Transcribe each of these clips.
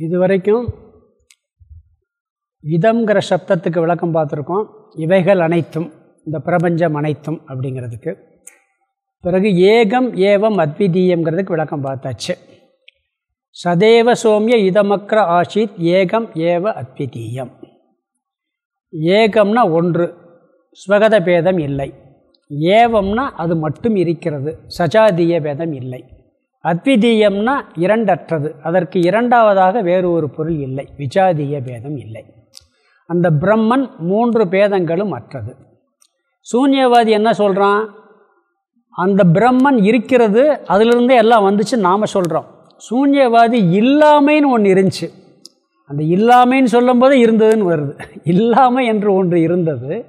இதுவரைக்கும் இதங்கிற சப்தத்துக்கு விளக்கம் பார்த்துருக்கோம். இவைகள் அனைத்தும் இந்த பிரபஞ்சம் அனைத்தும் அப்படிங்கிறதுக்கு. பிறகு ஏகம் ஏவம் அத்விதீயங்கிறதுக்கு விளக்கம் பார்த்தாச்சு. சதேவ சோமிய இதமக்ர ஆஷித் ஏகம் ஏவ அத்விதீயம். ஏகம்னா ஒன்று ஸ்வகத பேதம் இல்லை. ஏவம்னா அது மட்டும் இருக்கிறது சஜாதீய பேதம் இல்லை. அத்விதீயம்னா இரண்டற்றது. அதற்கு இரண்டாவதாக வேறு ஒரு பொருள் இல்லை. விஜாதீய பேதம் இல்லை. அந்த பிரம்மன் மூன்று பேதங்களும் அற்றது. சூன்யவாதி என்ன சொல்கிறான் அந்த பிரம்மன் இருக்கிறது அதிலிருந்தே எல்லாம் வந்துச்சு நாம் சொல்கிறோம் சூன்யவாதி இல்லாமைன்னு ஒன்று இருந்துச்சு. அந்த இல்லாமைன்னு சொல்லும்போது இருந்ததுன்னு வருது. இல்லாமை என்று ஒன்று இருந்தது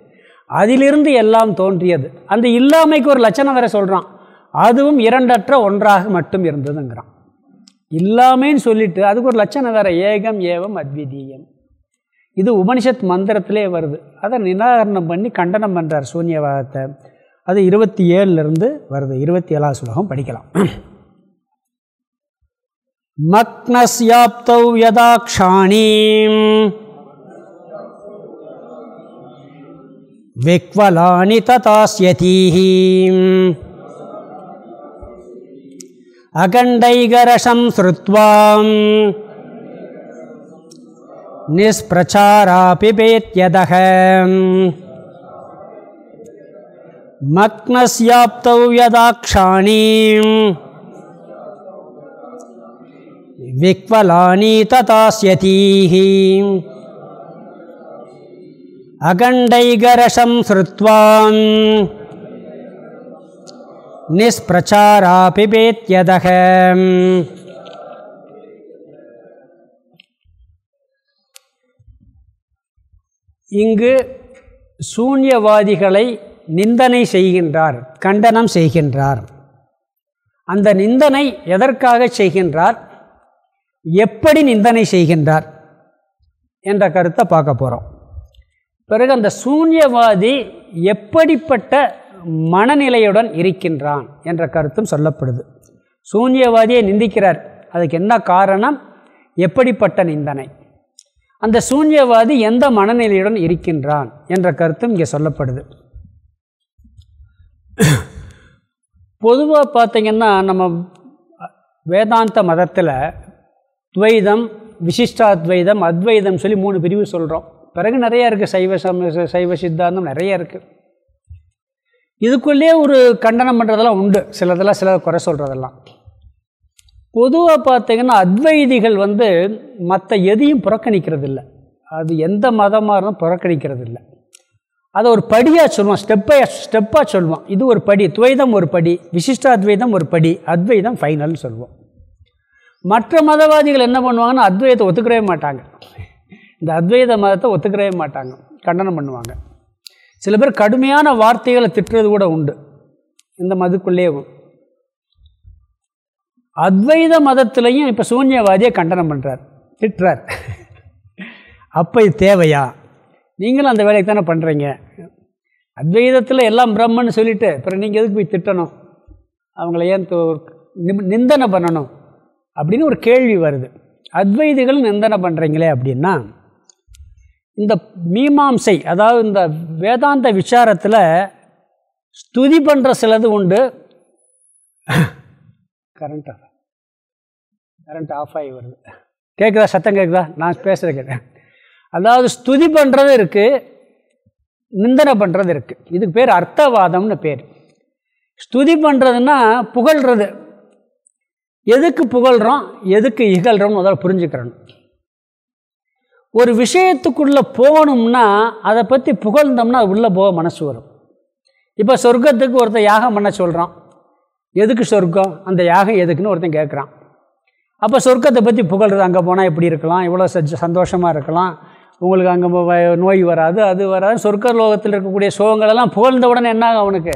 அதிலிருந்து எல்லாம் தோன்றியது. அந்த இல்லாமைக்கு ஒரு லட்சணம் வேற சொல்கிறான் அதுவும் இரண்டற்ற ஒன்றாக மட்டும் இருந்ததுங்கிறான். இல்லாமேன்னு சொல்லிட்டு அதுக்கு ஒரு லட்சணம் வேறு ஏகம் ஏவம் அத்விதீயம். இது உபனிஷத் மந்திரத்திலே வருது. அதை நிராகரணம் பண்ணி கண்டனம் பண்ணுறார் சூன்யவாதத்தை அது இருபத்தி ஏழுலேருந்து வருது. இருபத்தி ஏழாவது சுலகம் படிக்கலாம். மக்னஸ்யாப்தௌ யதாக்ஷாணீம். விக்வலானி ததாஸ்யதீஹீம். अखण्डैकरसं श्रुत्वा निष्प्रचारापिबेत्यदः मग्नस्याप्तौ यदाक्षाणीं विक्वलानि ततास्यतीः अखण्डैकरसं श्रुत्वा நிஸ்பிரச்சாராபிபேத்யதக. இங்கு சூன்யவாதிகளை நிந்தனை செய்கின்றார் கண்டனம் செய்கின்றார். அந்த நிந்தனை எதற்காக செய்கின்றார்? எப்படி நிந்தனை செய்கின்றார்? என்ற கருத்தை பார்க்க போகிறோம் பிறகு அந்த சூன்யவாதி எப்படிப்பட்ட மனநிலையுடன் இருக்கின்றான் என்ற கருத்தும் சொல்லப்படுது. சூன்யவாதியை நிந்திக்கிறார். அதுக்கு என்ன காரணம்? எப்படிப்பட்ட நிந்தனை? அந்த சூன்யவாதி எந்த மனநிலையுடன் இருக்கின்றான் என்ற கருத்தும் இங்கே சொல்லப்படுது. பொதுவாக பார்த்திங்கன்னா நம்ம வேதாந்த மதத்தில் துவைதம் விசிஷ்டாத்வைதம் அத்வைதம் சொல்லி மூணு பிரிவு சொல்கிறோம் பிறகு நிறையா இருக்குது சைவ சம சைவ சித்தாந்தம் நிறைய இருக்குது இதுக்குள்ளேயே ஒரு கண்டனம் பண்ணுறதெல்லாம் உண்டு. சிலதெல்லாம் சில குறை சொல்கிறதெல்லாம் பொதுவாக பார்த்திங்கன்னா அத்வைதிகள் வந்து மற்ற எதையும் புறக்கணிக்கிறது இல்லை அது எந்த மதமாக இருந்தாலும் புறக்கணிக்கிறது இல்லை அதை ஒரு படியாக சொல்லுவோம் ஸ்டெப்பை ஸ்டெப்பாக சொல்லுவோம் இது ஒரு படி. துவைதம் ஒரு படி. விசிஷ்டாத்வைதம் ஒரு படி. அத்வைதம் ஃபைனல்னு சொல்லுவோம். மற்ற மதவாதிகள் என்ன பண்ணுவாங்கன்னா அத்வைதத்தை ஒத்துக்கவே மாட்டாங்க. இந்த அத்வைத மதத்தை ஒத்துக்கவே மாட்டாங்க. கண்டனம் பண்ணுவாங்க. சில பேர் கடுமையான வார்த்தைகளை திட்டுறது கூட உண்டு. இந்த மதுக்குள்ளேயும் அத்வைத மதத்திலையும் இப்போ சூன்யவாதியை கண்டனம் பண்ணுறார் திட்டுறார். அப்போ இது தேவையா? நீங்களும் அந்த வேலைக்கு தானே பண்ணுறீங்க அத்வைதத்தில் எல்லாம் பிரம்மன்னு சொல்லிவிட்டு அப்புறம் நீங்கள் எதுக்கு போய் திட்டணும்? அவங்கள ஏன் நிந்தனை பண்ணணும்? அப்படின்னு ஒரு கேள்வி வருது. அத்வைதிகள் நிந்தனை பண்ணுறீங்களே அப்படின்னா இந்த மீமாம்சை அதாவது இந்த வேதாந்த விசாரத்தில் ஸ்துதி பண்ணுற சிலது உண்டு. கரண்ட் ஆஃப் கரண்ட் ஆஃப் ஆகி வருது. கேட்குதா சத்தம் கேட்குதா நான் பேசுகிற கேட்டேன் அதாவது ஸ்துதி பண்ணுறது இருக்குது நிந்தனை பண்ணுறது இருக்குது இதுக்கு பேர் அர்த்தவாதம்னு பேர். ஸ்துதி பண்ணுறதுன்னா புகழ்கிறது எதுக்கு புகழ்கிறோம் எதுக்கு இகழ்கிறோம்னு முதல்ல புரிஞ்சுக்கிறோம் ஒரு விஷயத்துக்குள்ளே போகணும்னா அதை பற்றி புகழ்ந்தோம்னா அது உள்ளே போக மனசு வரும். இப்போ சொர்க்கத்துக்கு ஒருத்தர் யாகம் பண்ண சொல்கிறான் எதுக்கு சொர்க்கம்? அந்த யாகம் எதுக்குன்னு ஒருத்தன் கேட்குறான் அப்போ சொர்க்கத்தை பற்றி புகழ்றது அங்கே போனால் எப்படி இருக்கலாம்? இவ்வளோ சஜ் சந்தோஷமாக இருக்கலாம். உங்களுக்கு அங்கே நோய் வராது அது வராது. சொர்க்க லோகத்தில் இருக்கக்கூடிய சோகங்களெல்லாம் புகழ்ந்த உடனே என்ன ஆகும் அவனுக்கு?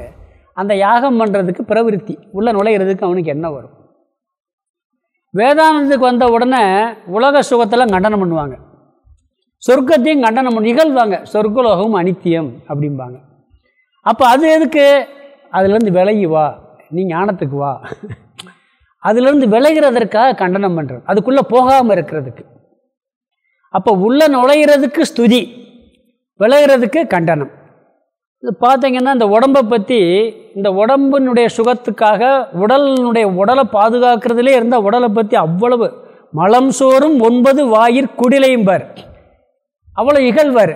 அந்த யாகம் பண்ணுறதுக்கு பிரவிருத்தி. உள்ளே நுழையிறதுக்கு அவனுக்கு என்ன வரும். வேதாந்தத்துக்கு வந்த உடனே உலக சுகத்தெல்லாம் கண்டனம் பண்ணுவாங்க. சொர்க்கத்தையும் கண்டனம் நிகழ்வாங்க. சொர்க்கலோகம் அனித்தியம் அப்படிம்பாங்க. அப்போ அது எதுக்கு? அதுலேருந்து விலகி வா. நீ ஞானத்துக்கு வா. அதுலேருந்து விலகிறதற்காக கண்டனம் பண்ணுறது அதுக்குள்ளே போகாமல் இருக்கிறதுக்கு. அப்போ உள்ளே நுழையிறதுக்கு ஸ்துதி விளையிறதுக்கு கண்டனம். இது பார்த்தீங்கன்னா இந்த உடம்பை பற்றி இந்த உடம்பினுடைய சுகத்துக்காக உடலினுடைய உடலை பாதுகாக்கிறதுலே இருந்தால் உடலை பற்றி அவ்வளவு. மலம் சோறும் ஒன்பது வாயிற் குடிலையும் பார் அவ்வளோ இகழ்வார்.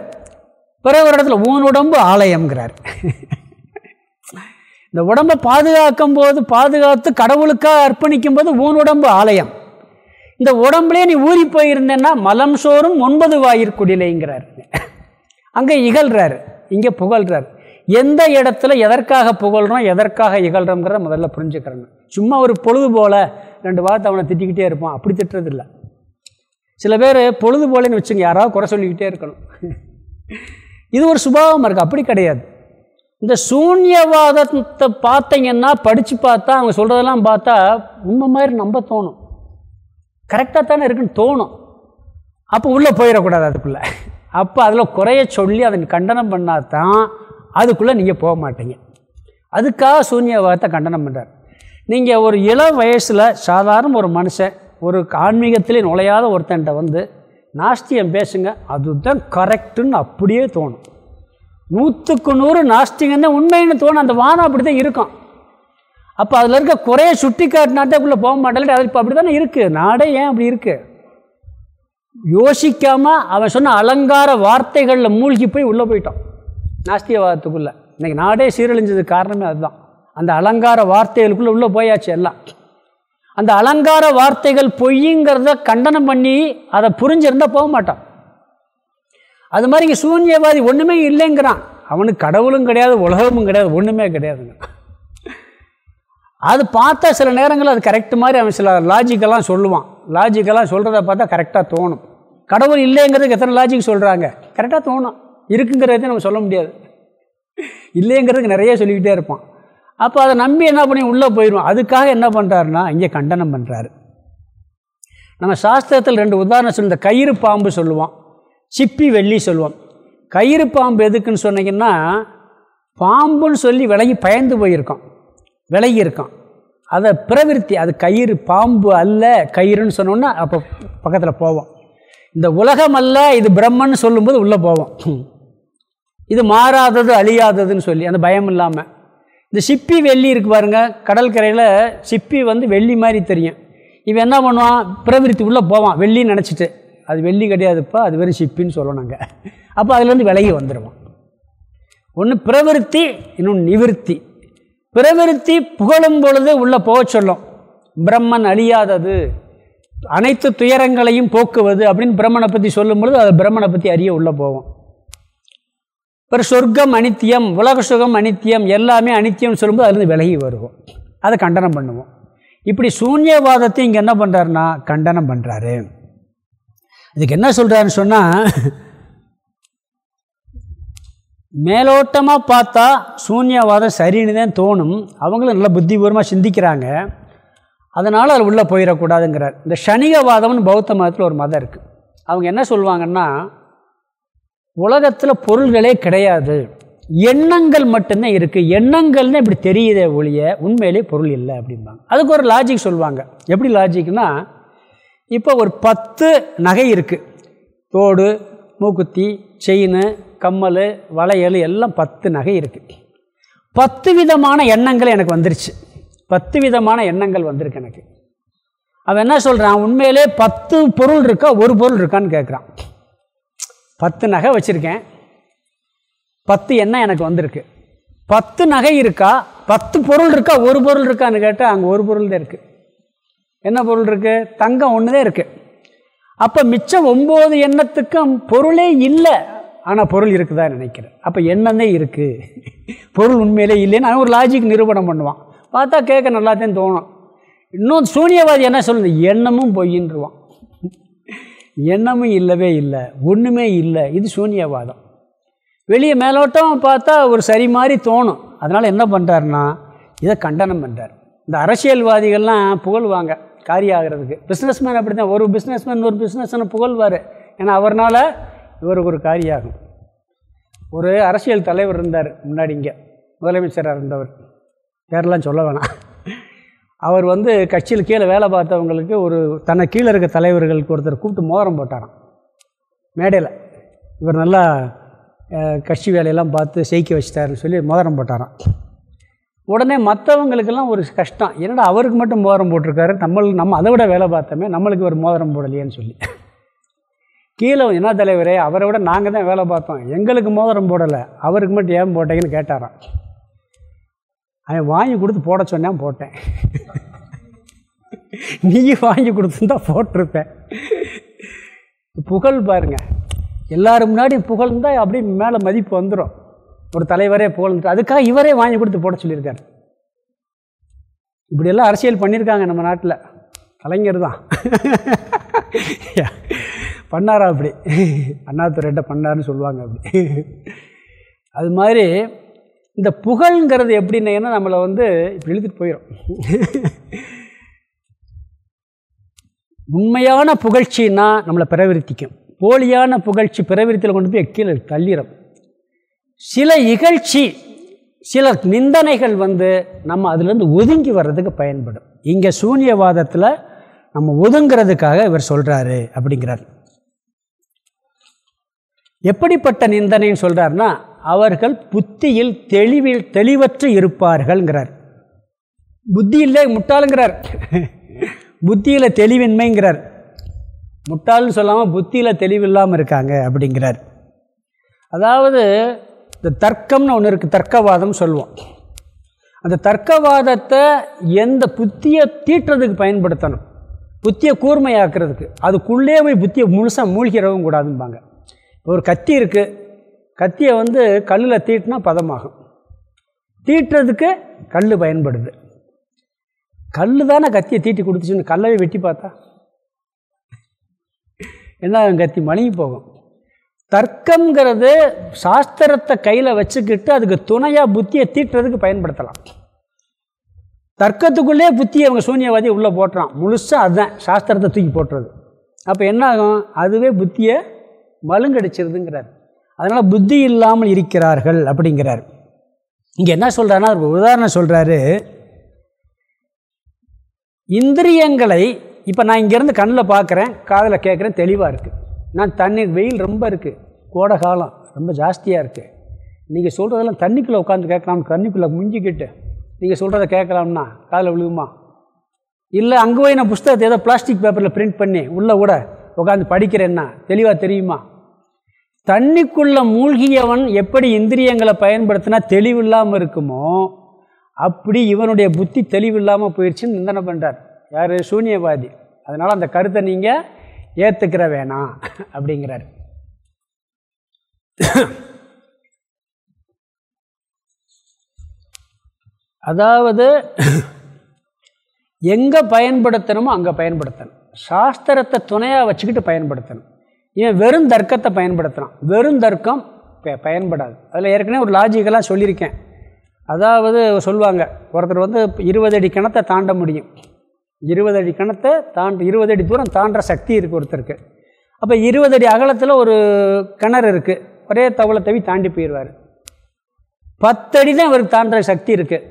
பிறகு ஒரு இடத்துல ஊன் உடம்பு ஆலயம்ங்கிறார். இந்த உடம்பை பாதுகாக்கும் போது பாதுகாத்து கடவுளுக்காக அர்ப்பணிக்கும் போது ஊன் உடம்பு ஆலயம். இந்த உடம்புலேயே நீ ஊறி போயிருந்தேன்னா மலம் சோறும் ஒன்பது வாயிற்குடிலைங்கிறார் அங்கே இகழ்கிறார் இங்கே புகழ்கிறார் எந்த இடத்துல எதற்காக புகழ்கிறோம் எதற்காக இகழ்கிறோங்கிறத முதல்ல புரிஞ்சுக்கிறேன் சும்மா ஒரு பொழுது போல் ரெண்டு வாரத்தை அவனை திட்டிக்கிட்டே இருப்பான். அப்படி திட்டுறதில்லை. சில பேர் பொழுது போலேன்னு வச்சுங்க யாராவது குறை சொல்லிக்கிட்டே இருக்கணும். இது ஒரு சுபாவம் இருக்குது அப்படி கிடையாது. இந்த சூன்யவாதத்தை பார்த்தீங்கன்னா படித்து பார்த்தா அவங்க சொல்கிறதெல்லாம் பார்த்தா உண்மை மாதிரி நம்ப தோணும். கரெக்டாக தானே இருக்குன்னு தோணும். அப்போ உள்ளே போயிடக்கூடாது அதுக்குள்ளே. அப்போ அதில் குறைய சொல்லி அதை கண்டனம் பண்ணால் தான் அதுக்குள்ளே நீங்கள் போக மாட்டீங்க. அதுக்காக சூன்யவாதத்தை கண்டனம் பண்ணுறார் நீங்கள் ஒரு இளம் வயசில் சாதாரண ஒரு மனுஷன் ஒரு ஆன்மீகத்திலே நுழையாத ஒருத்தன்ட்ட வந்து நாஸ்தியம் பேசுங்க அதுதான் கரெக்டுன்னு அப்படியே தோணும். நூற்றுக்கு நூறு நாஸ்திகன்னு உண்மைன்னு தோணும் அந்த வானம் அப்படி தான் இருக்கும். அப்போ அதில் இருக்க குறைய சுட்டி காட்டினாட்டேக்குள்ளே போக மாட்டேன் அது இப்போ அப்படி தானே இருக்குது நாடே ஏன் அப்படி இருக்குது யோசிக்காமல் அவன் சொன்ன அலங்கார வார்த்தைகளில் மூழ்கி போய் உள்ளே போயிட்டான் நாஸ்தியவாதத்துக்குள்ளே இன்றைக்கி நாடே சீரழிஞ்சதுக்கு காரணமே அதுதான். அந்த அலங்கார வார்த்தைகளுக்குள்ளே உள்ளே போயாச்சு எல்லாம். அந்த அலங்கார வார்த்தைகள் பொய்யுங்கிறத கண்டனம் பண்ணி அதை புரிஞ்சிருந்தால் போக மாட்டான். அது மாதிரி இங்கே சூன்யவாதி ஒன்றுமே இல்லைங்கிறான். அவனுக்கு கடவுளும் கிடையாது உலகமும் கிடையாது ஒன்றுமே கிடையாதுங்க. அது பார்த்தா சில நேரங்களில் அது கரெக்ட் மாதிரி அவன் சில லாஜிக்கெல்லாம் சொல்லுவான். லாஜிக்கெல்லாம் சொல்கிறத பார்த்தா கரெக்டாக தோணும். கடவுள் இல்லைங்கிறதுக்கு எத்தனை லாஜிக் சொல்கிறாங்க கரெக்டாக தோணும். இருக்குங்கிறதே நம்ம சொல்ல முடியாது. இல்லைங்கிறதுக்கு நிறைய சொல்லிக்கிட்டே இருப்பான். அப்போ அதை நம்பி என்ன பண்ணி உள்ளே போயிடுவோம். அதுக்காக என்ன பண்ணுறாருன்னா இங்கே கண்டனம் பண்ணுறாரு நம்ம சாஸ்திரத்தில் ரெண்டு உதாரணம் சொல்லி இந்த கயிறு பாம்பு சொல்லுவோம் சிப்பி வெள்ளி சொல்லுவோம். கயிறு பாம்பு எதுக்குன்னு சொன்னீங்கன்னா பாம்புன்னு சொல்லி விலகி பயந்து போயிருக்கோம். விலகி இருக்கோம். அதை பிரவிற்த்தி அது கயிறு பாம்பு அல்ல கயிறுன்னு சொன்னோன்னா அப்போ பக்கத்தில் போவோம். இந்த உலகம் அல்ல இது பிரம்மன் சொல்லும்போது உள்ளே போவோம். இது மாறாதது அழியாததுன்னு சொல்லி அந்த பயம் இல்லாமல் இந்த சிப்பி வெள்ளி இருக்கு பாருங்கள் கடற்கரையில் சிப்பி வந்து வெள்ளி மாதிரி தெரியும். இவன் என்ன பண்ணுவான்? பிரவிருத்தி உள்ளே போவான் வெள்ளின்னு நினச்சிட்டு. அது வெள்ளி கிடையாதுப்பா அது வெறும் சிப்பின்னு சொல்லணும் நாங்கள் அப்போ அதுலேருந்து விலகி வந்துடுவான் ஒன்று பிரவிருத்தி இன்னொன்று நிவிருத்தி. பிரவிருத்தி புகழும் பொழுது உள்ளே போக சொல்லும். பிரம்மன் அழியாதது அனைத்து துயரங்களையும் போக்குவது அப்படின்னு பிரம்மனை பற்றி சொல்லும் பொழுது அது பிரம்மனை பற்றி அறிய உள்ளே போவோம் அப்புறம் சொர்க்கம் அனித்தியம் உலக சுகம் அனித்தியம் எல்லாமே அனித்தியம்னு சொல்லும்போது அதுலேருந்து விலகி வருவோம். அதை கண்டனம் பண்ணுவோம். இப்படி சூன்யவாதத்தை இங்கே என்ன பண்ணுறாருன்னா கண்டனம் பண்ணுறாரு இதுக்கு என்ன சொல்கிறாருன்னு சொன்னால் மேலோட்டமாக பார்த்தா சூன்யவாதம் சரின்னு தான் தோணும். அவங்களும் நல்லா புத்திபூர்வமாக சிந்திக்கிறாங்க. அதனால் அது உள்ளே போயிடக்கூடாதுங்கிறார். இந்த சனிகவாதம்னு பௌத்த மதத்தில் ஒரு மதம் இருக்குது அவங்க என்ன சொல்லுவாங்கன்னா உலகத்தில் பொருள்களே கிடையாது. எண்ணங்கள் மட்டும்தான் இருக்குது எண்ணங்கள்னு இப்படி தெரியுதே ஒழிய உண்மையிலே பொருள் இல்லை அப்படிம்பாங்க. அதுக்கு ஒரு லாஜிக் சொல்லுவாங்க. எப்படி லாஜிக்னா இப்போ ஒரு பத்து நகை இருக்குது தோடு மூக்குத்தி செயின் கம்மல் வளையல் எல்லாம் பத்து நகை இருக்குது பத்து விதமான எண்ணங்கள் எனக்கு வந்துருச்சு. பத்து விதமான எண்ணங்கள் வந்திருக்கு எனக்கு. அவன் என்ன சொல்கிறான் உண்மையிலே பத்து பொருள் இருக்கா? ஒரு பொருள் இருக்கான்னு கேட்குறான் பத்து நகை வச்சுருக்கேன். பத்து எண்ணெய் எனக்கு வந்திருக்கு. பத்து நகை இருக்கா? பத்து பொருள் இருக்கா? ஒரு பொருள் இருக்கான்னு கேட்டால் அங்கே ஒரு பொருள் தான் இருக்குது என்ன பொருள் இருக்குது தங்கம் ஒன்று தான் இருக்குது அப்போ மிச்சம் ஒம்பது எண்ணத்துக்கும் பொருளே இல்லை. ஆனால் பொருள் இருக்குதா நினைக்கிறேன். அப்போ எண்ணமே இருக்குது பொருள் உண்மையிலே இல்லைன்னு அவன் ஒரு லாஜிக் நிரூபணம் பண்ணுவான். பார்த்தா கேட்க நல்லாத்தையும் தோணும். இன்னும் சூனியவாதி என்ன சொல்லுது? எண்ணமும் பொய்யின்றுவான் எண்ணமும் இல்லவே இல்லை ஒன்றுமே இல்லை. இது சூன்யவாதம். வெளியே மேலோட்டம் பார்த்தா ஒரு சரி மாதிரி தோணும். அதனால் என்ன பண்ணுறாருன்னா இதை கண்டனம் பண்ணுறார் இந்த அரசியல்வாதிகள்லாம் புகழ்வாங்க காரியம் ஆகிறதுக்கு. பிஸ்னஸ்மேன் அப்படி தான் ஒரு பிஸ்னஸ்மேன் ஒரு பிஸ்னஸ்னு புகழ்வார். ஏன்னா அவர்னால் இவருக்கு ஒரு காரியம் ஆகும் ஒரு அரசியல் தலைவர் இருந்தார் முன்னாடி இங்கே. முதலமைச்சராக இருந்தவர். பேரெல்லாம் சொல்ல வேணாம். அவர் வந்து கட்சியில் கீழே வேலை பார்த்தவங்களுக்கு ஒரு தன்னை கீழே இருக்க தலைவர்களுக்கு ஒருத்தர் கூப்பிட்டு மோதிரம் போட்டாராம். மேடையில். இவர் நல்லா கட்சி வேலையெல்லாம் பார்த்து செய்க்க வச்சிட்டாருன்னு சொல்லி மோதிரம் போட்டாராம். உடனே மற்றவங்களுக்கெல்லாம் ஒரு கஷ்டம். என்னடா அவருக்கு மட்டும் மோதிரம் போட்டிருக்காரு? நம்மளுக்கு நம்ம அதை விட வேலை பார்த்தோமே நம்மளுக்கு ஒரு மோதிரம் போடலையேன்னு சொல்லி. கீழே என்ன தலைவரே அவரை விட நாங்கள் தான் வேலை பார்த்தோம். எங்களுக்கு மோதிரம் போடலை. அவருக்கு மட்டும் ஏன் போட்டீங்கன்னு கேட்டாரான் அவன் வாங்கி கொடுத்து போட சொன்னேன் போட்டேன். நீ வாங்கி கொடுத்துருந்தா போட்டிருப்பேன். புகழ் பாருங்க. எல்லாரும் முன்னாடி புகழ்ந்தால் அப்படியே மேலே மதிப்பு வந்துடும் ஒரு தலைவரே புகழ்ந்துட்டு அதுக்காக இவரே வாங்கி கொடுத்து போட சொல்லியிருக்காரு. இப்படியெல்லாம் அரசியல் பண்ணியிருக்காங்க நம்ம நாட்டில். கலைஞர் தான். பண்ணாரா அப்படி? அண்ணாதுரைட்ட பண்ணாருன்னு சொல்லுவாங்க அப்படி. அது மாதிரி இந்த புகழ்ங்கிறது எப்படின்னா நம்மளை வந்து இப்படி இழுத்துட்டு போயிடும் உண்மையான புகழ்ச்சின்னா நம்மளை பிரவிருத்திக்கும். போலியான புகழ்ச்சி பிரவிருத்தியில் கொண்டு போய் கீழே தள்ளிடும் சில இகழ்ச்சி சில நிந்தனைகள் வந்து நம்ம அதிலேருந்து ஒதுங்கி வர்றதுக்கு பயன்படும். இங்கே சூன்யவாதத்தில் நம்ம ஒதுங்கிறதுக்காக இவர் சொல்கிறாரு அப்படிங்கிறார். எப்படிப்பட்ட நிந்தனைன்னு சொல்கிறாருன்னா அவர்கள் புத்தியில் தெளிவில் தெளிவற்று இருப்பார்கள்ங்கிறார். புத்தி இல்லை முட்டாளுங்கிறார். புத்தியில் தெளிவின்மைங்கிறார். முட்டாள்னு சொல்லாமல் புத்தியில் தெளிவில்லாமல் இருக்காங்க அப்படிங்கிறார். அதாவது இந்த தர்க்கம்னு ஒன்று இருக்குது தர்க்கவாதம் சொல்லுவோம். அந்த தர்க்கவாதத்தை எந்த புத்தியை தீட்டுறதுக்கு பயன்படுத்தணும்? புத்தியை கூர்மையாக்குறதுக்கு. அதுக்குள்ளே போய் புத்தியை முழுசாக மூழ்கிறவும் கூடாதும்பாங்க. ஒரு கத்தி இருக்குது கத்தியை வந்து கல்லில் தீட்டினா பதமாகும். தீட்டுறதுக்கு கல் பயன்படுது. கல் தானே கத்தியை தீட்டி கொடுத்துச்சுன்னு கல்லவே வெட்டி பார்த்தா? என்ன கத்தி மழுங்கி போகும். தர்க்கங்கிறது சாஸ்திரத்தை கையில் வச்சுக்கிட்டு அதுக்கு துணையாக புத்தியை தீட்டுறதுக்கு பயன்படுத்தலாம். தர்க்கத்துக்குள்ளே புத்தி அவங்க சூன்யவாதி உள்ளே போட்டுறான். முழுசாக அதுதான் சாஸ்திரத்தை தூக்கி போட்டுறது. அப்போ என்ன ஆகும்? அதுவே புத்தியை மலுங்கடிச்சிருதுங்கிறார் அதனால் புத்தி இல்லாமல் இருக்கிறார்கள் அப்படிங்கிறார். இங்கே என்ன சொல்கிறாருன்னா ஒரு உதாரணம் சொல்கிறாரு இந்திரியங்களை இப்போ நான் இங்கேருந்து கண்ணில் பார்க்குறேன் காதில் கேட்குறேன் தெளிவாக இருக்குது நான் தண்ணீர் வெயில் ரொம்ப இருக்குது கோடை காலம் ரொம்ப ஜாஸ்தியாக இருக்குது நீங்கள் சொல்கிறதெல்லாம் தண்ணிக்குள்ளே உட்காந்து கேட்கலாம் தண்ணிக்குள்ளே முங்கிக்கிட்டு. நீங்கள் சொல்கிறத கேட்கலாம்னா காதில் விழுகுமா? இல்லை அங்கே போய் நான் புஸ்தகத்தை ஏதோ பிளாஸ்டிக் பேப்பரில் பிரிண்ட் பண்ணி உள்ளே கூட உட்காந்து படிக்கிறேன்னா தெளிவாக தெரியுமா? தண்ணிக்குள்ளே மூழ்கியவன் எப்படி இந்திரியங்களை பயன்படுத்தினா தெளிவில்லாமல் இருக்குமோ அப்படி இவனுடைய புத்தி தெளிவில்லாமல் போயிடுச்சுன்னு நிந்தனை பண்ணுறார் யார்? சூன்யவாதி. அதனால் அந்த கருத்தை நீங்கள் ஏற்றுக்கிற வேணாம் அப்படிங்கிறார். அதாவது எங்கே பயன்படுத்தணுமோ அங்கே பயன்படுத்தணும். சாஸ்திரத்தை துணையாக வச்சுக்கிட்டு பயன்படுத்தணும். ஏன் வெறும் தர்க்கத்தை பயன்படுத்துகிறான் வெறும் தர்க்கம் பயன்படாது. அதில் ஏற்கனவே ஒரு லாஜிக்கெல்லாம் சொல்லியிருக்கேன். அதாவது சொல்லுவாங்க ஒருத்தர் வந்து இருபது அடி கிணத்தை தாண்ட முடியும். இருபது அடி கிணத்தை தாண்ட இருபது அடி தூரம் தாண்டுற சக்தி இருக்குது ஒருத்தருக்கு. அப்போ இருபது அடி அகலத்தில் ஒரு கிணறு இருக்குது ஒரே தவளை தவி தாண்டி போயிடுவார் பத்தடி தான் இவருக்கு தாண்டுற சக்தி இருக்குது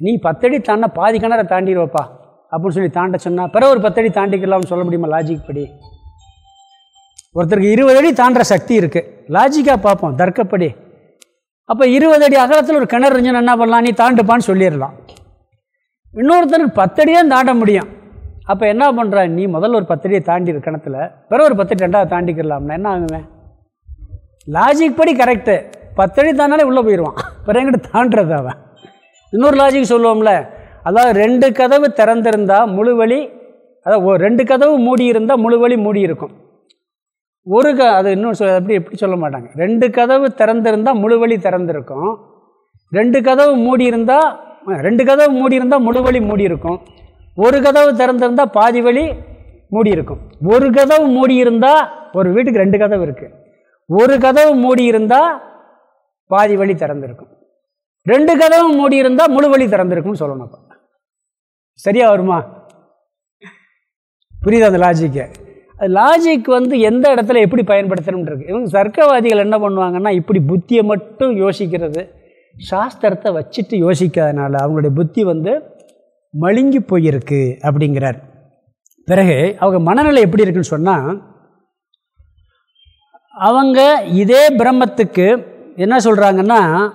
நீ பத்தடி தாண்டா பாதி கிணறை தாண்டிடுவப்பா அப்படின்னு சொல்லி தாண்ட சொன்னால் பிறகு ஒரு பத்தடி தாண்டிக்கலாம்னு சொல்ல முடியுமா லாஜிக் படி? ஒருத்தருக்கு இருபது அடி தாண்டுற சக்தி இருக்குது லாஜிக்காக பார்ப்போம் தர்க்கப்படி. அப்போ இருபது அடி அகலத்தில் ஒரு கிணறு இருந்துச்சுன்னு என்ன பண்ணலாம்? நீ தாண்டுப்பான்னு சொல்லிடலாம். இன்னொருத்தருக்கு பத்தடி தான் தாண்ட முடியும். அப்போ என்ன பண்ணுற நீ முதல்ல ஒரு பத்தடியை தாண்டி கிணத்துல. பிற ஒரு பத்தடி ரெண்டாவது தாண்டிக்கிறலாம்னா என்ன ஆகுவேன் லாஜிக் படி கரெக்டு பத்தடி தாண்டாலே உள்ளே போயிடுவான் பிற எங்கிட்ட தாண்டுறது அவன்? இன்னொரு லாஜிக் சொல்லுவோம்ல. அதாவது ரெண்டு கதவு திறந்திருந்தால் முழு வழி அதாவது ரெண்டு கதவு மூடி இருந்தால் முழு வழி மூடி இருக்கும் ஒரு க அது இன்னும் சொல் எப்படி எப்படி சொல்ல மாட்டாங்க. ரெண்டு கதவு திறந்திருந்தால் முழு வழி திறந்திருக்கும். ரெண்டு கதவு மூடி இருந்தால் ரெண்டு கதவு மூடி இருந்தால் முழு வழி மூடி இருக்கும். ஒரு கதவு திறந்திருந்தால் பாதி வழி மூடி இருக்கும். ஒரு கதவு மூடி இருந்தால் ஒரு வீட்டுக்கு ரெண்டு கதவு இருக்குது ஒரு கதவு மூடி இருந்தால் பாதி வழி திறந்திருக்கும். ரெண்டு கதவு மூடி இருந்தால் முழு வழி திறந்திருக்கும்னு சொல்லணும் அப்போ. சரியாக வருமா? புரியுது அந்த லாஜிக்கு லாஜிக் வந்து எந்த இடத்துல எப்படி பயன்படுத்தணுன்றது இவங்க சர்க்கவாதிகள் என்ன பண்ணுவாங்கன்னா இப்படி புத்தியை மட்டும் யோசிக்கிறது. சாஸ்திரத்தை வச்சுட்டு யோசிக்காதனால அவங்களுடைய புத்தி வந்து மழுங்கி போயிருக்கு அப்படிங்கிறார். பிறகு அவங்க மனநிலை எப்படி இருக்குன்னு சொன்னால் அவங்க இதே பிரம்மத்துக்கு என்ன சொல்கிறாங்கன்னா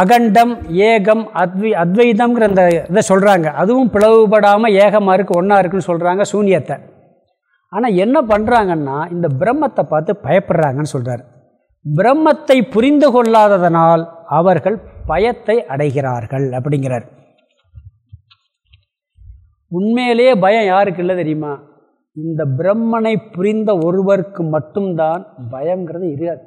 அகண்டம் ஏகம் அத்வை அத்வைதம்ங்கிற அந்த இதை சொல்கிறாங்க அதுவும் பிளவுபடாமல் ஏகமாக இருக்குது ஒன்றா இருக்குன்னு சொல்கிறாங்க சூன்யத்தை. ஆனால் என்ன பண்ணுறாங்கன்னா இந்த பிரம்மத்தை பார்த்து பயப்படுறாங்கன்னு சொல்கிறார் பிரம்மத்தை புரிந்து கொள்ளாததனால் அவர்கள் பயத்தை அடைகிறார்கள் அப்படிங்கிறார். உண்மையிலேயே பயம் யாருக்கு இல்லை தெரியுமா? இந்த பிரம்மனை புரிந்த ஒருவருக்கு மட்டும்தான் பயங்கிறது இருக்காது.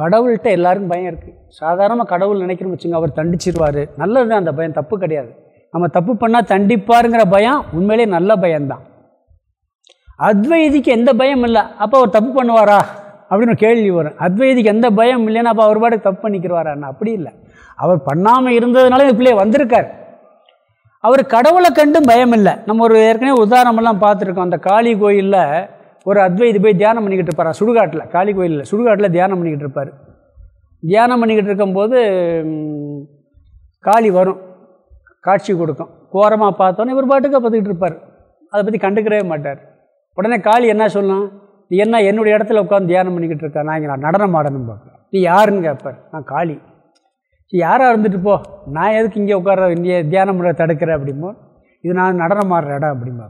கடவுள்கிட்ட எல்லாருக்கும் பயம் இருக்குது சாதாரணமாக கடவுள் நினைக்கிறோம் வச்சுங்க அவர் தண்டிச்சிருவார். நல்லது தான் அந்த பயம் தப்பு கிடையாது. நம்ம தப்பு பண்ணால் தண்டிப்பாருங்கிற பயம் உண்மையிலே நல்ல பயம்தான். அத்வைதிக்கு எந்த பயம் இல்லை அப்போ அவர் தப்பு பண்ணுவாரா? அப்படின்னு கேள்வி வரும். அத்வைதிக்கு எந்த பயம் இல்லைன்னா அப்போ அவர் பாட்டுக்கு தப்பு பண்ணிக்கிறவாரான்னு அப்படி இல்லை. அவர் பண்ணாமல் இருந்ததுனால இந்த பிள்ளைய வந்திருக்கார். அவர் கடவுளை கண்டும் பயம் இல்லை. நம்ம ஒரு ஏற்கனவே உதாரணமெல்லாம் பார்த்துருக்கோம். அந்த காளி கோயிலில் ஒரு அத்வைதி போய் தியானம் பண்ணிக்கிட்டு இருப்பார். சுடுகாட்டில் காளி கோயிலில் சுடுகாட்டில் தியானம் பண்ணிக்கிட்டு இருப்பார். தியானம் பண்ணிக்கிட்டு இருக்கும்போது காளி வரும். காட்சி கொடுக்கும். கோரமாக பார்த்தோன்னே இவர் பாட்டுக்கு பார்த்துக்கிட்டு இருப்பார். அதை பற்றி கண்டுக்கிறவே மாட்டார். உடனே காளி என்ன சொல்லணும் நீ என்ன என்னுடைய இடத்துல உட்காந்து தியானம் பண்ணிக்கிட்டு இருக்கா? நான் இங்கே நான் நடனம் ஆடணும் பார்ப்பேன் நீ யாருன்னு கேட்பார் நான் காளி. யாராக இருந்துட்டு போ? நான் எதுக்கு இங்கே உட்கார இங்கே தியானம் பண்ண தடுக்கிறேன் அப்படிம்போ இது நான் நடனம் ஆடுற இடம் அப்படிம்பா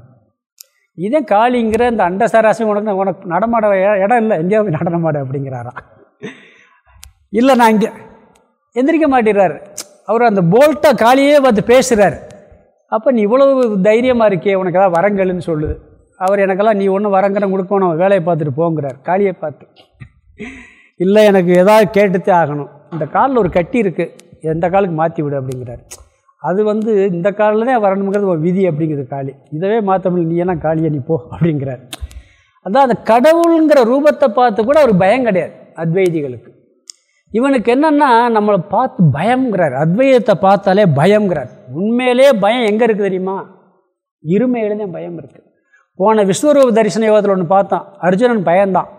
இதே காளிங்கிற இந்த அண்டசராசி உனக்கு உனக்கு நடமாட இடம் இல்லை. எங்கேயாவது நடனமாட அப்படிங்கிறாராம். இல்லை நான் இங்கே எந்திரிக்க மாட்டேறாரு. அவர் அந்த போல்ட்டாக காளியே பார்த்து பேசுகிறார் அப்போ நீ இவ்வளவு தைரியமாக இருக்கே உனக்கு ஏதாவது வரங்கள்னு சொல்லுது. அவர் எனக்கெல்லாம் நீ ஒன்றும் வரங்கிற கொடுக்கணும் வேலையை பார்த்துட்டு போங்கிறார். காளியை பார்த்து. இல்லை எனக்கு எதாவது கேட்டுத்தே ஆகணும். இந்த காலில் ஒரு கட்டி இருக்குது எந்த காலுக்கு மாற்றி விடு அப்படிங்கிறார். அது வந்து இந்த காலில் தான் வரணுங்கிறது ஒரு விதி அப்படிங்கிறது காளி. இதவே மாற்ற நீ எல்லாம் காளியை நீ போ அப்படிங்கிறார். அதான் அந்த கடவுளுங்கிற ரூபத்தை பார்த்து கூட ஒரு பயம் கிடையாது அத்வைதிகளுக்கு. இவனுக்கு என்னென்னா நம்மளை பார்த்து பயம்ங்கிறார். அத்வைதத்தை பார்த்தாலே பயம்ங்கிறார். உண்மையிலே பயம் எங்கே இருக்குது தெரியுமா? இருமையிலேயே தான் பயம் இருக்குது போன விஸ்வரூப தரிசன யோகத்தில் ஒன்று பார்த்தான் அர்ஜுனன் பயந்தான்.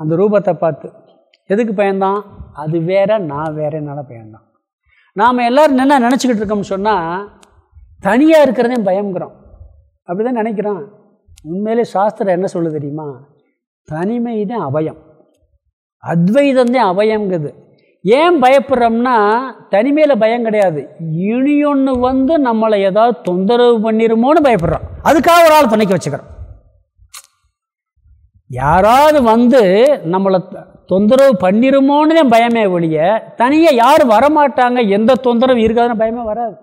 அந்த ரூபத்தை பார்த்து. எதுக்கு பயந்தான்? அது வேற நான் வேறனால பயந்தான். நாம் எல்லோரும் என்ன நினச்சிக்கிட்டு இருக்கோம்னு சொன்னால் தனியாக இருக்கிறதே பயங்கிறோம் அப்படி தான் நினைக்கிறோம் உண்மையிலே சாஸ்திரம் என்ன சொல்லுது தெரியுமா? தனிமை தான் அபயம் அத்வைதம் தான் அபயங்கிறது ஏன் பயப்படுறோம்னா தனிமையில் பயம் கிடையாது. இனி ஒன்று வந்து நம்மளை ஏதாவது தொந்தரவு பண்ணிருமோன்னு பயப்படுறோம். அதுக்காக ஒரு ஆள் துணைக்க வச்சுக்கிறோம். யாராவது வந்து நம்மளை தொந்தரவு பண்ணிருமோன்னு தான் பயமே ஒழிய தனியாக யாரும் வரமாட்டாங்க எந்த தொந்தரவு இருக்காதுன்னு பயமே வராது.